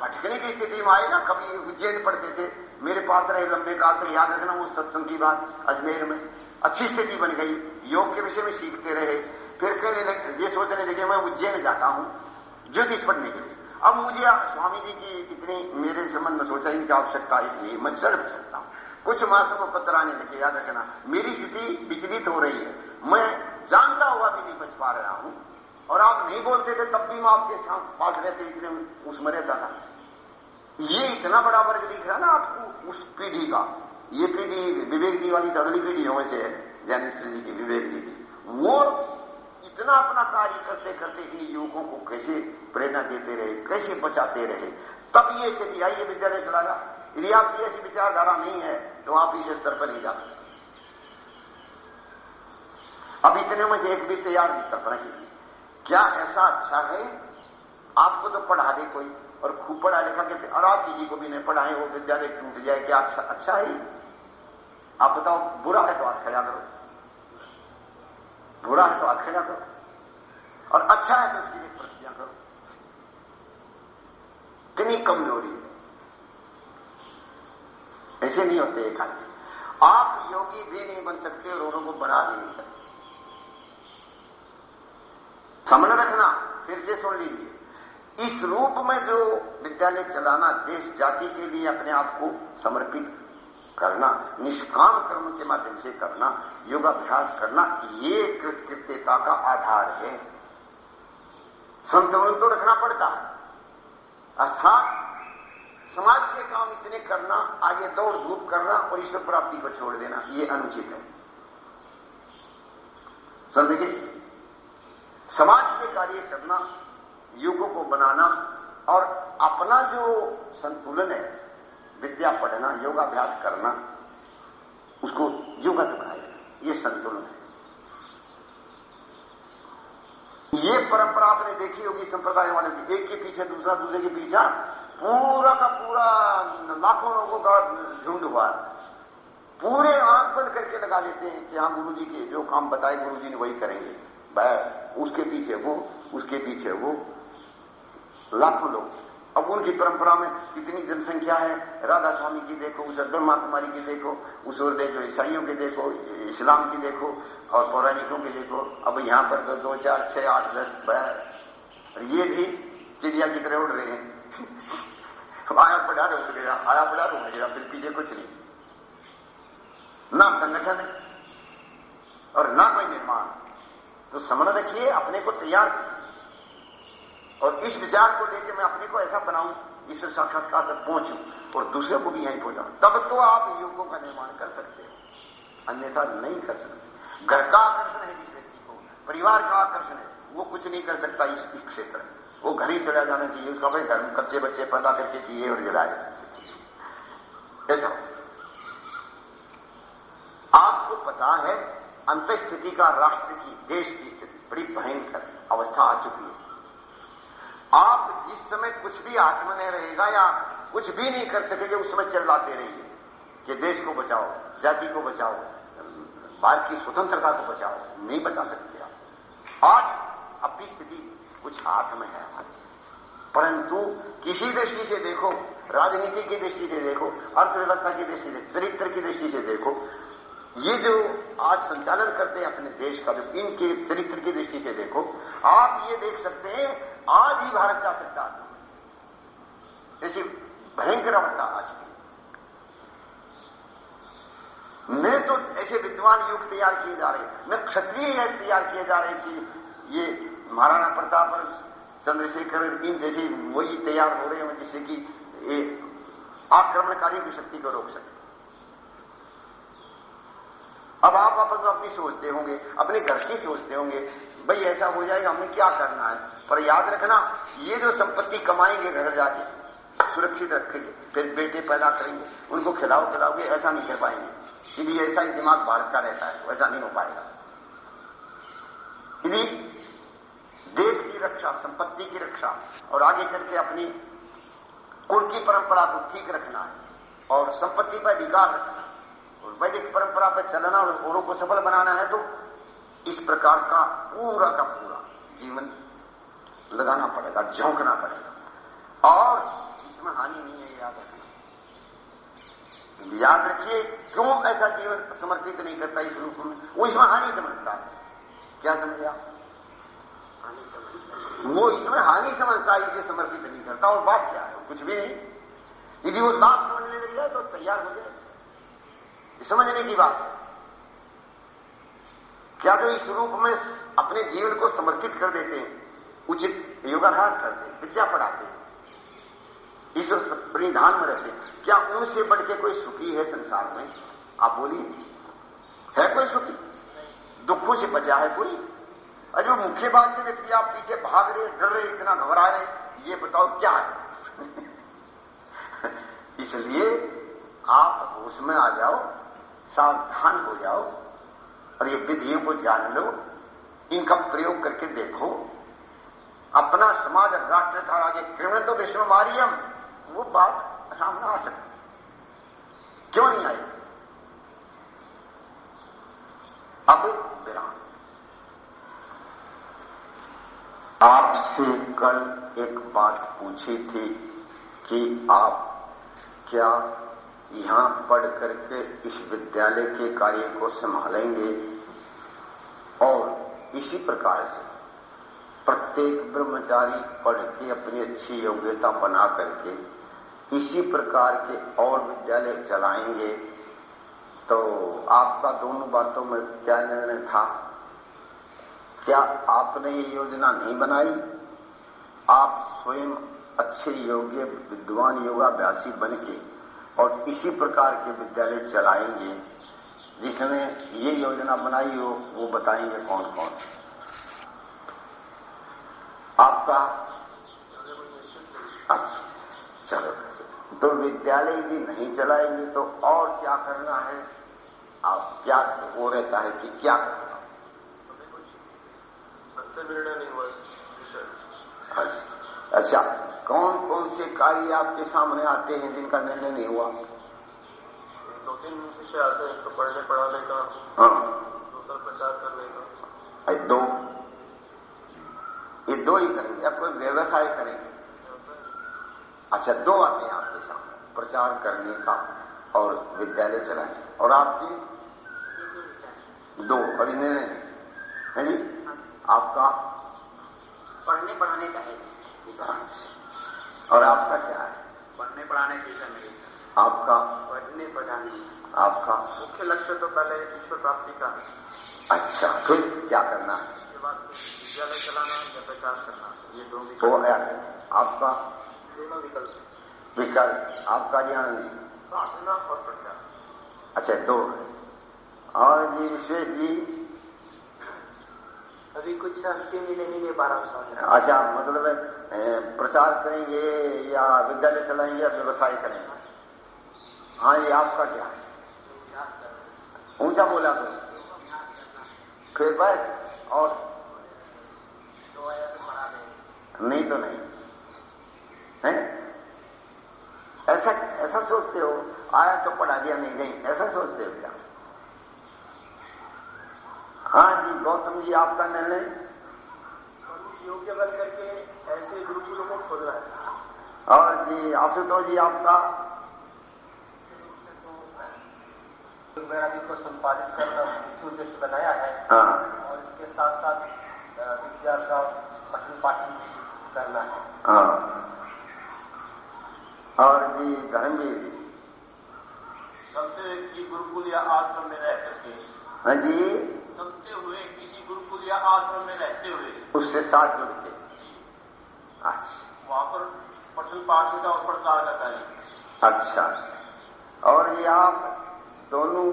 A: भटकने की स्थिति में आए ना, कभी उज्जैन पढ़ते थे। मेरे पास रहे लंबे काल तक याद रखना वो सत्संग की बात अजमेर में। अच्छी स्थिति बन गई। योग के विषय में सीखते रहे। फिर कहने लगे, ये सोचने लगे, मैं उज्जैन जाता हूँ, ज्योतिष पढ़ने के लिए। अब मुझे स्वामी जी की इतनी मेरे संबंध में सोचा, इनकी आवश्यकता इतनी, मैं चल सकता हूँ। कुछ मासों को पत्र आने लगे, याद रखना, मेरी स्थिति विचलित हो रही है। मैं जानता हुआ भी नहीं बच पा रहा हूँ। और आप नहीं बोलते थे, तब भी मैं आपके पास रहते, इतने उसमें रहता था ये इतना बड़ा वर्ग दिख रहा ना आपको, उस पीढ़ी का। ये पीढ़ी विवेक जी वाली तो अगली पीढ़ी हो से है, ज्ञानेश्वर जी की विवेक जी की। वो इतना अपना कार्य करते करते इन युवकों को कैसे प्रेरणा देते रहे, कैसे बचाते रहे। तब ये स्थिति आई, ये विद्यालय चलाया यदि आपकी ऐसी विचारधारा नहीं है तो आप इस स्तर पर नहीं जा सकते। अब इतने में एक भी तैयार नहीं कल्पना कीजिए। क्या ऐसा अच्छा है? आपको तो पढ़ा दे कोई। और खूब पढ़ा लिखा के और आप किसी को भी नहीं पढ़ाए, वो विद्यालय टूट जाए, क्या अच्छा अच्छा है? आप बताओ, बुरा है तो आप खड़ा करो बुरा है तो आप खड़ा करो और अच्छा है तो उसकी लिए प्रतिज्ञा करो। कितनी कमज़ोरी है। ऐसे नहीं होते एक आदमी। आप योगी भी नहीं बन सकते और औरों को बना भी नहीं सकते। समझ रखना, फिर से सुन लीजिए। इस रूप में जो विद्यालय चलाना, देश, जाति के लिए अपने आप को समर्पित करना, निष्काम कर्म के माध्यम से करना, योगाभ्यास करना, ये कृत्यता का आधार है। संतुलन तो रखना पड़ता है। अर्थात, समाज के काम इतने करना, आगे दौड़ धूप करना और ईश्वर प्राप्ति को छोड़ देना, ये अनुचित है। समझिए समाज के कार्य करना युगों को बनाना और अपना जो संतुलन है, विद्या पढ़ना, योगाभ्यास करना, उसको युगत बनाए। ये संतुलन है। ये परंपरा आपने देखी होगी, संप्रदाय वाले की एक के पीछे दूसरा, दूसरे के पीछा पूरा का पूरा लाखों लोगों का झुंड हुआ। पूरे आँख बंद करके लगा लेते हैं कि हाँ गुरु जी के जो काम बताए गुरु जी ने वही करेंगे। उसके पीछे वो, उसके पीछे वो। लाखों लोग। अब उनकी परंपरा में कितनी जनसंख्या है राधा स्वामी की देखो, उस ब्रह्मा कुमारी की देखो, उस और देखो, ईसाइयों की देखो, इस्लाम की देखो, और पौराणिकों की देखो। अब यहाँ पर तो दो, चार, छह, आठ, दस ये भी चिड़िया की तरह उड़ रहे हैं। आया पड़ा उड़ गया आया पड़ा उड़ गया फिर पीछे कुछ नहीं। ना संगठन है, और ना कोई निर्माण। तो समझ रखिए, अपने को तैयार और इस विचार को लेकर मैं अपने को ऐसा बनाऊँ ईश्वर साक्षात्कार तक पहुंचू और दूसरे को भी यहीं पहुंचाऊं। तब तो आप युगों का निर्माण कर सकते हो, अन्यथा नहीं कर सकते। घर का आकर्षण है जिस व्यक्ति को, परिवार का आकर्षण है, वो कुछ नहीं कर सकता इस क्षेत्र में। वो घर ही चला जाना चाहिए, उसका भाई घर में कच्चे बच्चे पैदा करके दिए और जलाए। आपको पता है अंत स्थिति का राष्ट्र की, देश की स्थिति बड़ी भयंकर अवस्था आ चुकी है। आप जिस समय कुछ भी हाथ में नहीं रहेगा या कुछ भी नहीं कर सकेंगे, उस समय चिल्लाते रहिए कि देश को बचाओ, जाति को बचाओ, भारत की स्वतंत्रता को बचाओ। नहीं बचा सकते आप। आज अपनी स्थिति कुछ हाथ में है। परंतु किसी दृष्टि से देखो, राजनीति की दृष्टि से देखो, अर्थव्यवस्था की दृष्टि से, चरित्र की दृष्टि से देखो, ये जो आज संचालन करते हैं अपने देश का, जो इनके चरित्र की दृष्टि से देखो, आप ये देख सकते हैं आज ही भारत जा सकता है ऐसी भयंकर अवस्था आज की न तो ऐसे विद्वान युग तैयार किए जा रहे न क्षत्रिय तैयार किए जा रहे कि ये महाराणा प्रताप और चंद्रशेखर इन जैसे वही तैयार हो रहे हैं जिससे कि ये आक्रमणकारी की शक्ति को रोक सके। अब आप आपस में अपनी सोचते होंगे, अपने घर की सोचते होंगे, भाई ऐसा हो जाएगा हमें क्या करना है? पर याद रखना, ये जो संपत्ति कमाएँगे घर जाके, सुरक्षित रखेंगे, फिर बेटे पैदा करेंगे, उनको खिलाओ खिलाओगे ऐसा नहीं कर पाएँगे। यदि ऐसा ही दिमाग भारत का रहता है, वैसा नहीं हो पाएगा। यदि देश की रक्षा, संपत्ति की रक्षा, और आगे चल के अपनी कुल की परंपरा को ठीक रखना है, और संपत्ति पर अधिकार रखना और वैदिक परंपरा पर चलना और औरों को सफल बनाना है तो इस प्रकार का पूरा का पूरा जीवन लगाना पड़ेगा, झोंकना पड़ेगा। और इसमें हानि नहीं है, याद रखना याद रखिए, क्यों ऐसा जीवन समर्पित नहीं करता इस रूप में? वो इसमें हानि समझता है। क्या समझे आप? वो इसमें हानि समझता है, इसे समर्पित नहीं करता। और बात क्या है? कुछ भी नहीं। यदि वो लाभ समझने लग जाए तो तैयार हो जाए समझने की बात। क्या तो इस रूप में अपने जीवन को समर्पित कर देते हैं, उचित योगाभ्यास करते हैं विद्या पढ़ाते हैं? ईश्वर परिधान में रहते हैं। क्या उनसे बढ़ के कोई सुखी है संसार में? आप बोलिए। है कोई सुखी? दुखों से बचा है कोई? अरे मुख्य बात से व्यक्ति आप पीछे भाग रहे डर रहे इतना घबरा रहे ये बताओ क्या है? इसलिए आप उसमें आ जाओ सावधान हो जाओ और ये विधियों को जान लो, इनका प्रयोग करके देखो। अपना समाज राष्ट्र था, आगे कृण तो विश्व मारियम वो बात सामने आ सकती क्यों नहीं आई? अब विराम। आपसे कल एक बात पूछी थी कि आप क्या यहाँ पढ़ करके इस विद्यालय के कार्य को संभालेंगे और इसी प्रकार से प्रत्येक ब्रह्मचारी पढ़ के अपनी अच्छी योग्यता बना करके इसी प्रकार के और विद्यालय चलाएँगे। तो आपका दोनों बातों में क्या निर्णय था? क्या आपने ये योजना नहीं बनाई? आप स्वयं अच्छे योग्य, विद्वान योगाभ्यासी बन के और इसी प्रकार के विद्यालय चलाएँगे जिसने ये योजना बनाई हो वो बताएँगे कौन कौन आपका अच्छा चलो। तो विद्यालय यदि नहीं चलाएँगे तो और क्या करना है? आप क्या वो रहता है कि क्या करना
C: हुआ
A: अच्छा अच्छा। कौन कौन से कार्य आपके सामने आते हैं जिनका निर्णय नहीं हुआ?
C: दो तीन विषय आते हैं एक तो पढ़ने पढ़ाने का
A: हाँ।
C: दूसरा प्रचार करने का
A: ये दो। ये दो ही करेंगे या कोई व्यवसाय करेंगे। अच्छा दो आते हैं आपके सामने प्रचार करने का और विद्यालय चलाने। और आपकी? दो अभी निर्णय नहीं। है जी? आपका?
B: पढ़ने पढ़ाने का है।
A: और आपका क्या है?
B: पढ़ने पढ़ाने की नहीं।
A: आपका?
B: पढ़ने पढ़ाने।
A: आपका?
C: मुख्य लक्ष्य तो पहले ईश्वर प्राप्ति का है।
A: अच्छा फिर क्या करना है?
C: उसके बाद विद्यालय चलाना या प्रचार करना। ये दो
A: तो आपका?
C: दोनों विकल्प।
A: विकल्प। आपका ज्ञान
C: साधना और प्रचार।
A: अच्छा दो है। और जी विश्वेश जी
C: अभी कुछ अंतिम मिले नहीं, ये बारह साल
A: अच्छा मतलब प्रचार करेंगे या विद्यालय चलाएँगे या व्यवसाय करेंगे? हाँ ये आपका क्या? है ऊँचा बोला तो। फिर बस, और? नहीं तो नहीं। है? ऐसा ऐसा सोचते हो? आया तो पढ़ा दिया, नहीं गई ऐसा सोचते हो क्या? हाँ जी गौतम जी आपका निर्णय?
C: योग्य बन करके ऐसे गुरुकुलों को खोलना है
A: और जी आशुतोष जी आपका?
C: को संपादित करना मुख्य उद्देश्य बनाया है।
A: हाँ।
C: और इसके साथ साथ विद्या का पठन पाठन करना है
A: हाँ और जी धर्मवीर जी।
C: सबसे की गुरुकुल या आश्रम में रह करके।
A: हाँ जी।
C: सबसे हुए किसी गुरुकुल या आश्रम में रहते हुए।
A: उससे साथ जुड़ते। अच्छा।
C: वहाँ पर पठन पाठन का और प्रचार का कार्य
A: अच्छा। और ये आप दोनों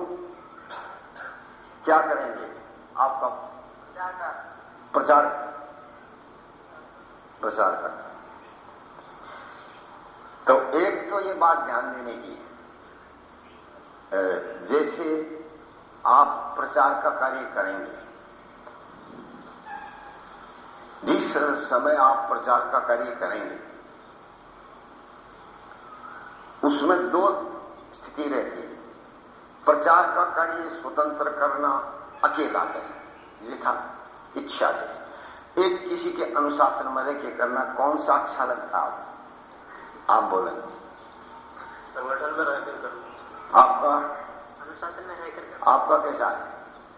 A: क्या करेंगे? आपका प्रचार प्रचार करना तो एक तो ये बात ध्यान देने की है। जैसे आप प्रचार का कार्य करेंगे। जिस समय आप प्रचार का कार्य करेंगे उसमें दो स्थिति रहती है। प्रचार का कार्य स्वतंत्र करना अकेला है लिखा इच्छा जैसे एक किसी के अनुशासन में रह के करना कौन सा अच्छा लगता है? आप बोलेंगे
C: संगठन में रहकर करना
A: आपका
B: अनुशासन में रह करके।
A: आपका कैसा है?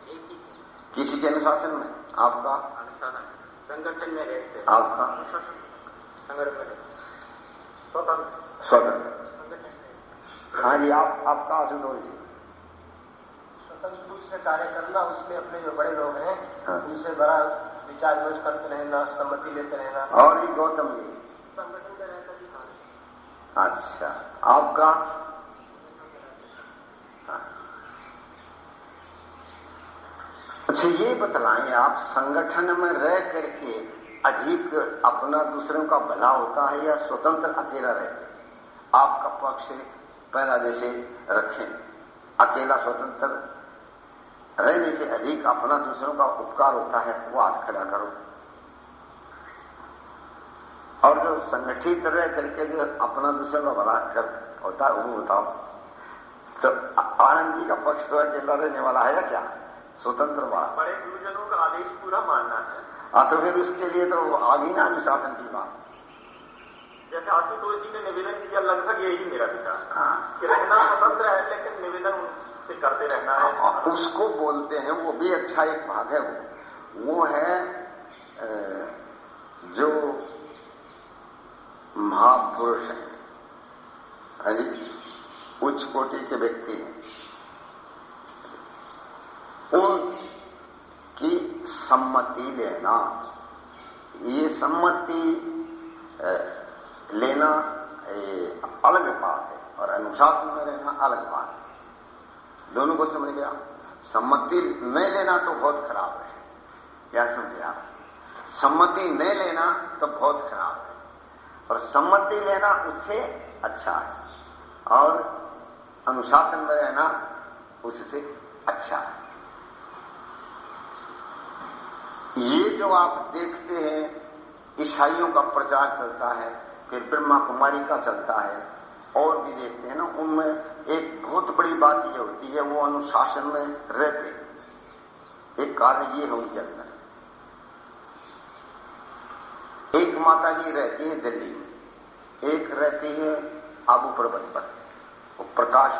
B: ही
A: किसी के अनुशासन में? आपका?
B: अनुशासन। संगठन में रहते
A: आपका?
B: अनुशासन। संगठन में स्वतंत्र।
A: स्वतंत्र। हाँ। जी आप आपका आशुतोष जी
C: स्वतंत्र रूप से कार्य करना उसमें अपने जो बड़े लोग हैं
A: हाँ।
C: उनसे बड़ा विचार विमर्श करते रहना सम्मति लेते रहना।
A: और ये गौतम जी।
B: संगठन में रहकर ही
A: अच्छा। आपका हाँ। अच्छा ये बतलाएँ आप, संगठन में रह करके अधिक अपना दूसरों का भला होता है या स्वतंत्र अकेला रहते आपका पक्ष पहला जैसे रखें, अकेला स्वतंत्र रहने से अधिक अपना दूसरों का उपकार होता है, वो हाथ खड़ा करो। और जो संगठित रह करके जो अपना दूसरों का भला कर होता है, वो बताओ। तो आनंद जी का पक्ष तो अकेला रहने वाला है या क्या? स्वतंत्र वाला
C: बड़े गुरुजनों का आदेश पूरा मानना है।
A: हाँ तो फिर उसके लिए तो आ गई ना अनुशासन की बात।
C: जैसे आशुतोष जी ने निवेदन किया लगभग यही मेरा विचार था।
A: हाँ।
C: कि रहना स्वतंत्र है लेकिन निवेदन से करते रहना है।
A: और उसको बोलते हैं वो भी अच्छा एक भाग है वो वो है जो महापुरुष हैं। हाँ उच्च कोटि के व्यक्ति हैं। उनकी सम्मति लेना। ये सम्मति लेना अलग बात है और अनुशासन में रहना अलग बात है। दोनों को समझ गया? सम्मति न लेना तो बहुत खराब है। क्या समझे आप? सम्मति न लेना तो बहुत खराब है। और सम्मति लेना उससे अच्छा है। और अनुशासन में रहना उससे अच्छा है। ये जो आप देखते हैं ईसाइयों का प्रचार चलता है फिर ब्रह्मा कुमारी का चलता है और भी देखते हैं ना उनमें एक बहुत बड़ी बात यह होती है वो अनुशासन में रहते एक कारण ये है उनके अंदर। एक माता जी रहती है दिल्ली में। एक रहती है आबू पर्वत पर। वो प्रकाश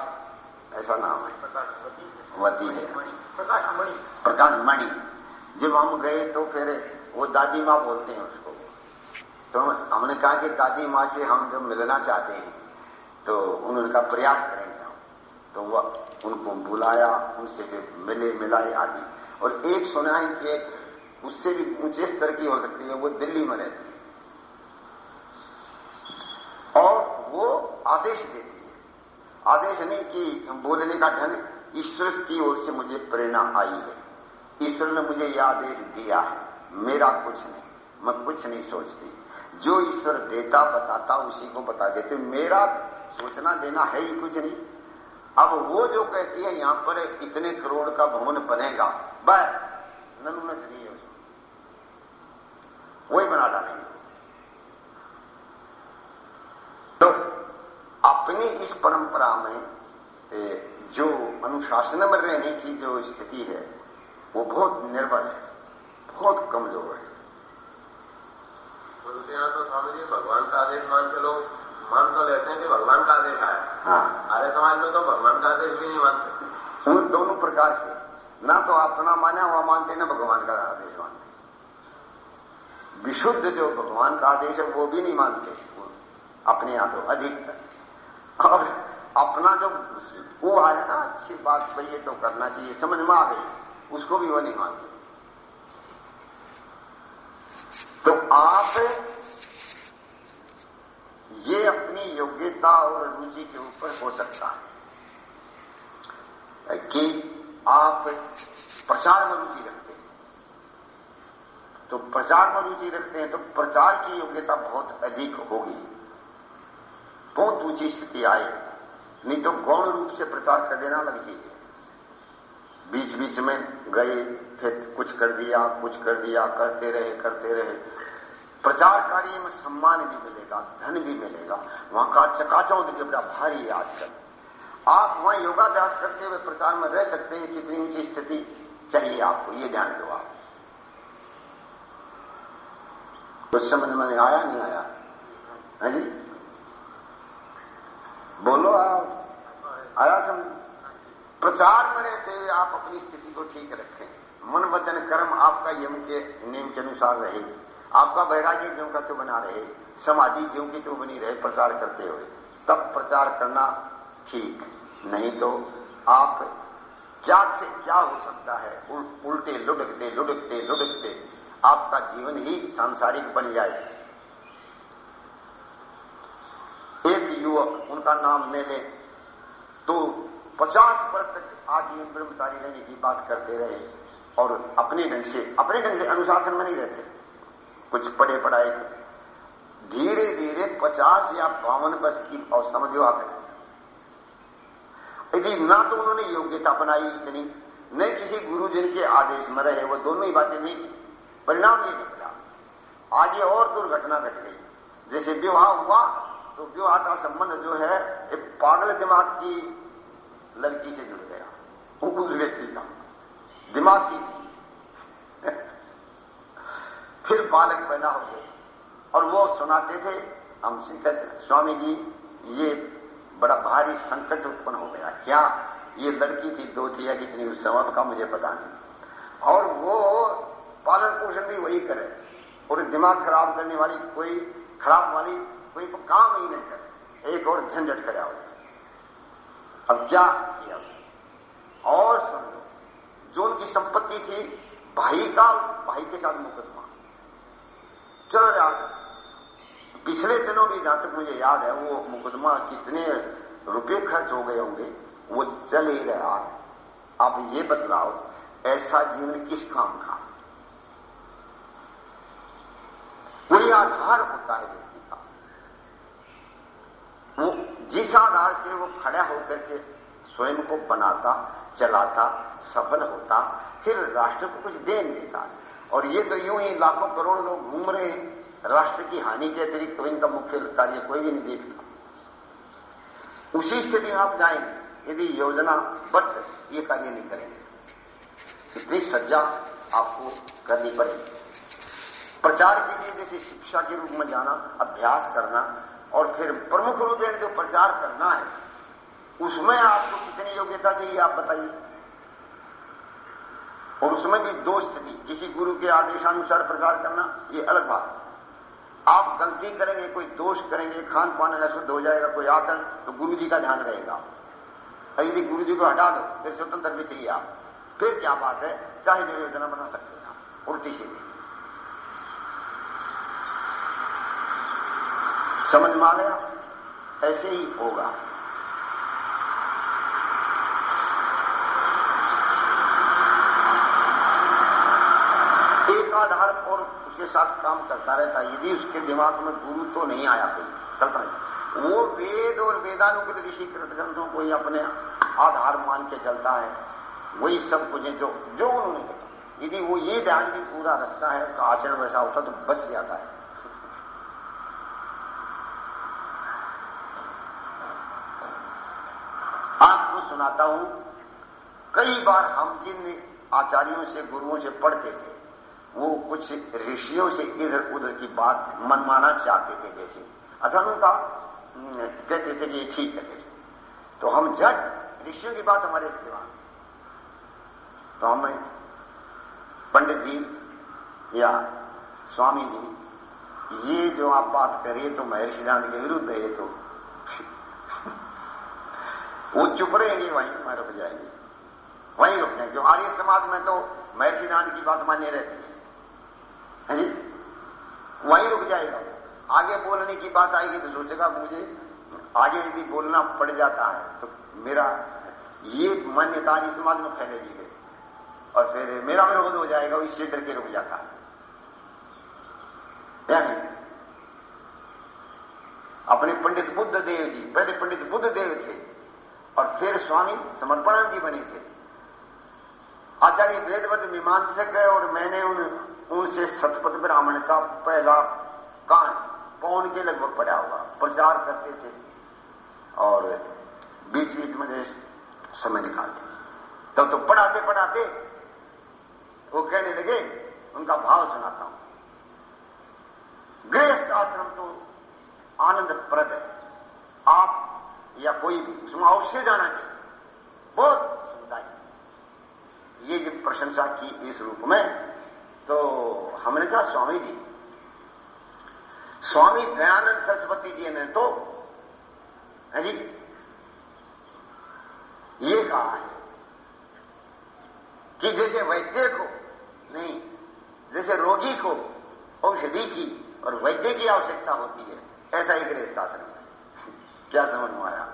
A: ऐसा नाम है।
C: प्रकाशवती
A: वती है।
C: प्रकाश मणि
A: प्रकाश मणि जब हम गए तो फिर वो दादी माँ बोलते हैं उसको। तो हमने कहा कि दादी माँ से हम जब मिलना चाहते हैं तो उन्होंने कहा, प्रयास करेंगे हम तो वह उनको बुलाया, उनसे फिर मिले, मिलाए आदि और एक सुना है कि उससे भी ऊँचे स्तर की हो सकती है, वो दिल्ली में रहती है। और वो आदेश देती है। आदेश नहीं कि बोलने का ढंग ईश्वर की ओर से मुझे प्रेरणा आई है। ईश्वर ने मुझे यह आदेश दिया है। मेरा कुछ नहीं, मैं कुछ नहीं सोचती। जो ईश्वर देता बताता, उसी को बता देते। मेरा सोचना देना है ही कुछ नहीं। अब वो जो कहती है, यहाँ पर इतने करोड़ का भवन बनेगा, बस नन्नू नहीं है उसमें। वही बना डालेंगे तो अपनी इस परंपरा में जो अनुशासन में रहने की जो स्थिति है वो बहुत निर्बल है बहुत कमज़ोर है।
D: उनके यहाँ तो स्वामी जी भगवान का आदेश मान के लोग मान तो लेते हैं कि भगवान का आदेश आया।
A: हाँ।
D: आर्य समाज में तो भगवान का आदेश भी नहीं मानते।
A: उन दोनों प्रकार से ना तो अपना माना हुआ मानते ना भगवान का आदेश मानते विशुद्ध जो भगवान का आदेश है वो भी नहीं मानते अपने यहाँ तो अधिकतर और अपना जो वो आया ना अच्छी बात भाई ये तो करना चाहिए समझ में आ गई। उसको भी वो नहीं मानते। तो आप ये अपनी योग्यता और रुचि के ऊपर हो सकता है कि आप प्रचार में रुचि रखते हैं। तो प्रचार में रुचि रखते हैं तो प्रचार की योग्यता बहुत अधिक होगी। बहुत ऊँची स्थिति आए, नहीं तो गौण रूप से प्रचार कर देना लग जाइए बीच बीच में गए, फिर कुछ कर दिया, कुछ कर दिया, करते रहे करते रहे। प्रचार कार्य में सम्मान भी मिलेगा, धन भी मिलेगा। वहाँ का चकाचौंध भी बड़ा भारी है आजकल। आप वहाँ योगाभ्यास करते हुए प्रचार में रह सकते हैं, कितनी ऊँची स्थिति चाहिए आपको, ये ध्यान दो आप। कुछ समझ में आया, नहीं आया? है जी? बोलो आप। आया समझ? प्रचार में रहते हुए आप अपनी स्थिति को ठीक रखें। मन वचन कर्म आपका यम के नियम के अनुसार रहे। आपका वैराग्य ज्यों का तो बना रहे। समाधि ज्यों की तो बनी रहे प्रचार करते हुए। तब प्रचार करना ठीक। नहीं तो आप क्या से क्या हो सकता है? उल, उल्टे लुढ़कते लुढ़कते लुढ़कते। आपका जीवन ही सांसारिक बन जाए। एक युवक उनका नाम ले लें तो पचास वर्ष तक आजीवन ब्रह्मचारी रहने की बात करते रहे और अपने ढंग से, अपने ढंग से अनुशासन में नहीं रहते। कुछ पढ़े पढ़ाए धीरे धीरे पचास या बावन वर्ष की और समझो आप। यदि ना तो उन्होंने योग्यता बनाई इतनी, न किसी गुरु जिन के आदेश में रहे, वो दोनों ही बातें नहीं परिणाम ये निकला। आगे और दुर्घटना घट गई। जैसे विवाह हुआ तो विवाह का संबंध जो है एक पागल दिमाग की लड़की से जुड़ गया। वो उस व्यक्ति का दिमाग की फिर बालक पैदा हो गए। और वो सुनाते थे, हम कहते स्वामी जी, ये बड़ा भारी संकट उत्पन्न हो गया। क्या ये लड़की थी दो थी या कितनी उस समय का मुझे पता नहीं। और वो पालन पोषण भी वही करे। और दिमाग खराब करने वाली कोई, खराब वाली कोई काम ही नहीं करे। एक और झंझट कराया अब क्या किया और लो जो उनकी संपत्ति थी, भाई का, भाई के साथ मुकदमा। चलो यार, पिछले दिनों भी जहाँ तक मुझे याद है, वो मुकदमा कितने रुपए खर्च हो गए होंगे, वो चल ही रहा है अब ये बदलाव, ऐसा जीवन किस काम का? कोई आधार होता है। जिस आधार से वो खड़ा होकर के स्वयं को बनाता, चलाता, सफल होता, फिर राष्ट्र को कुछ दे देता। और ये तो यूँ ही लाखों करोड़ लोग घूम रहे हैं। राष्ट्र की हानि के अतिरिक्त तो इनका मुख्य कार्य कोई भी नहीं देखता। उसी स्थिति में आप जाएँगे, यदि योजना बट ये कार्य नहीं करेंगे, इतनी सज्जा आपको करनी पड़ेगी। प्रचार के लिए जैसे शिक्षा के रूप में जाना, अभ्यास करना और फिर प्रमुख रूप जो प्रचार करना है, उसमें आपको कितनी योग्यता चाहिए, आप बताइए। और उसमें भी दो स्थिति किसी गुरु के आदेशानुसार प्रचार करना, ये अलग बात। आप गलती करेंगे, कोई दोष करेंगे, खान पान अशुद्ध हो जाएगा, कोई आतंक तो गुरु जी का ध्यान रहेगा। और यदि गुरु जी को हटा दो, फिर स्वतंत्र भी आप। फिर क्या बात है? चाहे जो योजना बना सकते हैं उल्टी सीधी समझ में आ गया? ऐसे ही होगा। एक आधार और उसके साथ काम करता रहता यदि उसके दिमाग में गुरु तो नहीं आया कोई, कल्पना वो वेद और वेदानुकृत ऋषि ग्रंथों को ही अपने आधार मान के चलता है। वही सब कुछ जो जो उन्होंने यदि वो ये ध्यान भी पूरा रखता है तो आचरण वैसा होता तो बच जाता है आपको सुनाता हूँ। कई बार हम जिन आचार्यों से, गुरुओं से पढ़ते थे, वो कुछ ऋषियों से इधर उधर की बात मनमाना चाहते थे जैसे। अथवा उनका कहते थे कि ये ठीक है जैसे। तो हम झट, ऋषियों की बात हमारे दिमाग तो हमें पंडित जी या स्वामी जी, ये जो आप बात करिए तो महर्षि दान के विरुद्ध है तो। वो चुप रहेंगे वहीं मैं रुक जाएँगे। वहीं रुक जाएँगे। आर्य समाज में तो महर्षि दान की बात मान्य रहती है। वहीं रुक जाएगा आगे बोलने की बात आएगी तो सोचेगा, मुझे आगे यदि बोलना पड़ जाता है तो मेरा ये मान्यता आर्य समाज में फैलेगी फिर और फिर मेरा विरोध हो जाएगा इससे डर के रुक जाता है। नहीं अपने पंडित बुद्ध देव जी, पहले पंडित बुद्ध देव थे। और फिर स्वामी समर्पणानंद जी बने थे। आचार्य वेदवत मीमांसक है और मैंने उन, उनसे सतपथ ब्राह्मण का पहला कांड पौन के लगभग पड़ा हुआ, प्रचार करते थे और बीच बीच में समय निकालते। तब तो पढ़ाते पढ़ाते वो कहने लगे, उनका भाव सुनाता हूँ। गृहस्थ आश्रम तो आनंदप्रद है। आप या कोई भी, उसमें अवश्य जाना चाहिए। बहुत सुनदाई ये जब प्रशंसा की इस रूप में तो हमने कहा, स्वामी जी, स्वामी दयानंद सरस्वती जी ने तो है जी, ये कहा है कि जैसे वैद्य को, नहीं, जैसे रोगी को औषधि की और वैद्य की आवश्यकता होती है, ऐसा ही शासन है क्या समझ में आया?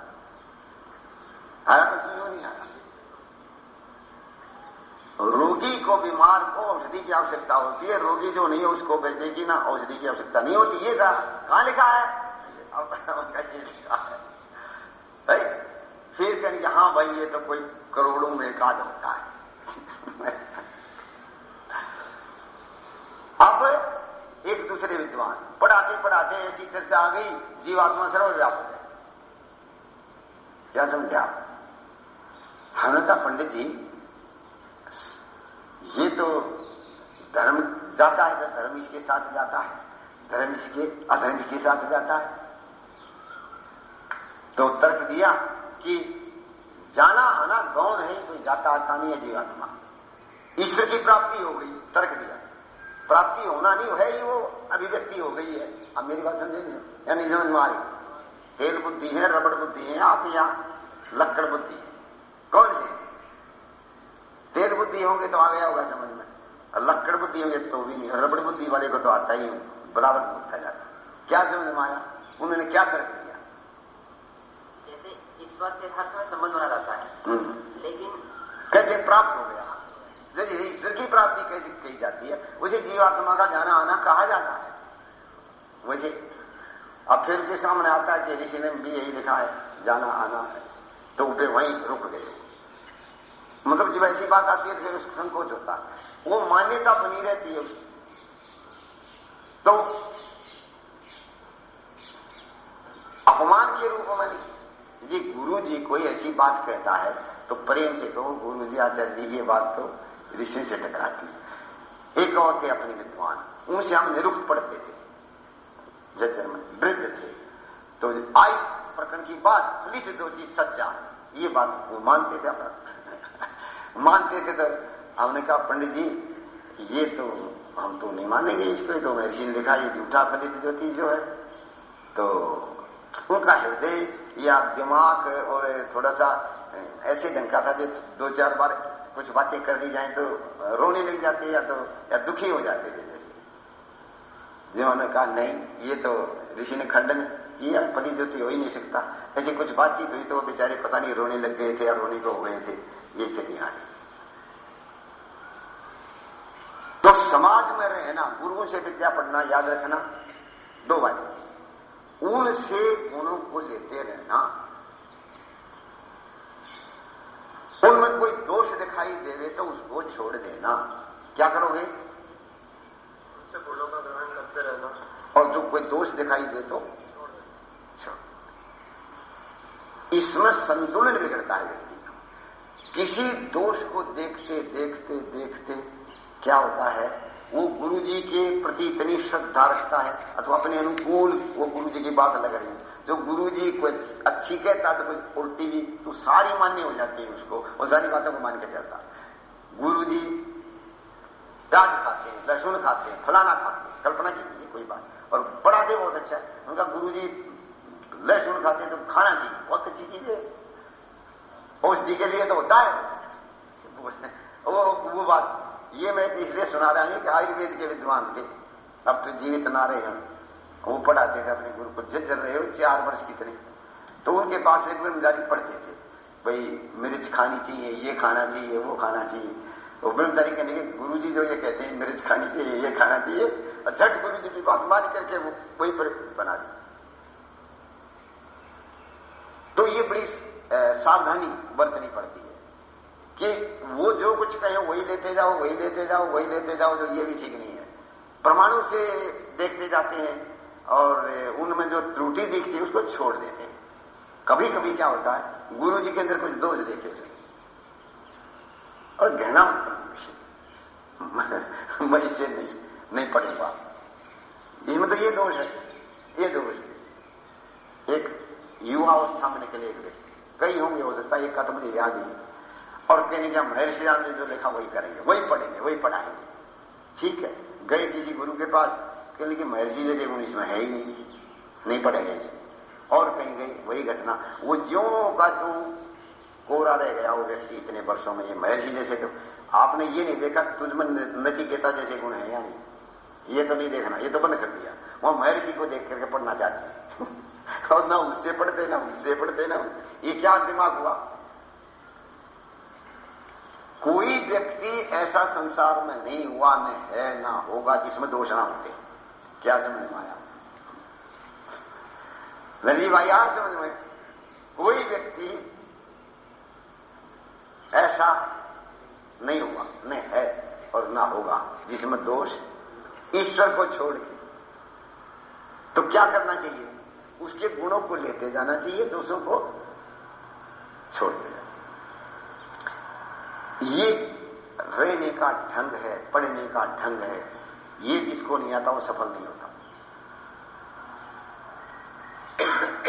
A: आया तो समझ नहीं आया। रोगी को बीमार को औषधि की आवश्यकता होती है। रोगी जो नहीं है, उसको वैद्य की ना औषधि की आवश्यकता नहीं होती। ये कहा लिखा है? फिर कहेंगे हाँ भाई, ये तो कोई करोड़ों में एकाध होता है। अब एक दूसरे विद्वान पढ़ाते पढ़ाते ऐसी चर्चा आ गई। जीवात्मा सर्वव्यापक है। क्या समझा कहा पंडित जी, ये तो धर्म जाता है तो धर्म इसके साथ जाता है। धर्म इसके, अधर्म के साथ जाता है। तो तर्क दिया कि जाना आना गौण है, कोई जाता आता नहीं है जीवात्मा। ईश्वर की प्राप्ति हो गई, तर्क दिया। प्राप्ति होना नहीं है ही वो अभिव्यक्ति हो गई है। अब मेरी बात समझे नहीं। या नहीं समझ में आ रही तेल बुद्धि है रबड़ बुद्धि है आप यहाँ लक्कड़ बुद्धि है। कौन सी तेल बुद्धि होंगे तो आ गया होगा समझ में। और लक्कड़ बुद्धि होंगे तो भी नहीं। रबड़ बुद्धि वाले को तो आता ही बराबर पूछा जाता क्या समझ में आया? उन्होंने क्या तर्क दिया
B: जैसे ईश्वर से हर समय संबंध बना रहता है।
A: हम्म।
B: लेकिन
A: कैसे प्राप्त हो गया? जैसे ईश्वर की प्राप्ति कैसे कही जाती है? उसे जीवात्मा का जाना आना कहा जाता है? वैसे अब फिर उसके सामने आता है कि ऋषि ने भी यही लिखा है, जाना, आना तो फिर वहीं रुक गए। मतलब जब ऐसी बात आती है तो फिर उसका संकोच होता है। वो मान्यता बनी रहती है तो अपमान के रूप में जी गुरु जी कोई ऐसी बात कहता है तो प्रेम से कहो गुरु जी आचार्य जी, ये बात तो ऋषि से टकराती एक और थे अपने विद्वान। उनसे हम निरुक्त पढ़ते थे। जजर में वृद्ध थे। तो आई प्रकरण की बात फलित दो चीज़ सच्चा ये बात वो मानते थे अपना। मानते थे तो हमने कहा, पंडित जी, ये तो हम तो नहीं मानेंगे इसको। तो ऋषि ने लिखा ये झूठा फलित ज्योति जो है। तो उनका हृदय, या दिमाग और थोड़ा सा ऐसे ढंग का था जो दो चार बार कुछ बातें कर दी जाए तो रोने लग जाते या तो या दुखी हो जाते थे जिन्होंने कहा, नहीं, ये तो ऋषि ने खंडन किया फली ज्योति हो ही नहीं सकता। ऐसी कुछ बातचीत हुई तो वो बेचारे पता नहीं रोने लग गए थे या रोने को हो गए थे। ये स्थिति आ तो समाज में रहना, गुरुओं से विद्या पढ़ना, याद रखना, दो बातें। उनसे गुणों को लेते रहना। उनमें कोई दोष दिखाई देवे तो उसको छोड़ देना। क्या करोगे?
C: का
A: और जो कोई दोष दिखाई दे तो? इसमें संतुलन बिगड़ता है व्यक्ति का। किसी दोष को देखते देखते देखते क्या होता है? वो गुरु जी के प्रति इतनी श्रद्धा रखता है, अथवा अपने अनुकूल वो गुरु जी की बात लग रही। है जो गुरु जी कुछ अच्छी कहता तो कोई उल्टी भी तो सारी मान्य हो जाती है उसको, और सारी बातों को मान के चलता। गुरु जी प्याज खाते हैं लहसुन खाते हैं, फलाना खाते हैं। कल्पना कीजिए कोई बात और बड़ा दे बहुत अच्छा है। उनका गुरु जी लहसुन खाते हैं तो खाना चाहिए। बहुत अच्छी चीज़ है। औषधि के लिए तो होता है वो वो बात, ये मैं इसलिए सुना रहा हूँ कि आयुर्वेद के विद्वान थे। अब तो जीवित ना रहे हैं। वो पढ़ाते थे अपने गुरु को। जल रहे हो, चार वर्ष कितने तो उनके पास एक ब्रह्मचारी पढ़ते थे। भाई, मिर्च खानी चाहिए, ये खाना चाहिए, वो खाना चाहिए। तो ब्रह्मचारी कहने के गुरु जी जो ये कहते हैं, मिर्च खानी चाहिए, ये खाना चाहिए, और झट गुरु जी की बात मान करके वो वही पर बना दी। तो ये बड़ी सावधानी बरतनी पड़ती है कि वो जो कुछ कहे, वही लेते जाओ, वही लेते जाओ, वही लेते जाओ, जो ये भी ठीक नहीं है। परमाणु से देखते जाते हैं और उनमें जो त्रुटि दिखती है, उसको छोड़ देते हैं। कभी कभी क्या होता है गुरु जी के अंदर कुछ दोष देखे। और घृणा मैं इससे नहीं नहीं पढ़ पा इसमें तो ये दोष है, ये दोष एक युवा अवस्था में निकले एक व्यक्ति। कई होंगे, हो सकता है एक का तो मुझे याद ही और कहने का महर्षि राम ने जो लिखा, वही करेंगे, वही पढ़ेंगे, वही पढ़ाएँगे। ठीक है, गए किसी गुरु के पास कहने की महर्षि जैसे गुण इसमें है ही नहीं नहीं पढ़ेगा इसे और कहीं गई वही घटना, वो ज्यो का जो कोरा रह गया वो व्यक्ति इतने वर्षों में ये महर्षि जैसे तो आपने ये नहीं देखा तुझमें नचिकेता जैसे गुण है या नहीं? ये तो नहीं देखना, ये तो बंद कर दिया। वो महर्षि को देख करके पढ़ना चाहते हैं। और ना उससे पढ़ते, ना उससे पढ़ते, ना ये क्या दिमाग हुआ? कोई व्यक्ति ऐसा संसार में नहीं हुआ, न है, ना होगा जिसमें दोष ना होते। क्या समझ में आया? नदी भाई आ समझ में कोई व्यक्ति ऐसा नहीं हुआ। न है और ना होगा, जिसमें दोष ईश्वर को छोड़। के तो क्या करना चाहिए? उसके गुणों को लेते जाना चाहिए, दोषों को छोड़ देना ये रहने का ढंग है, पढ़ने का ढंग है। ये जिसको नहीं आता, वो सफल नहीं होता।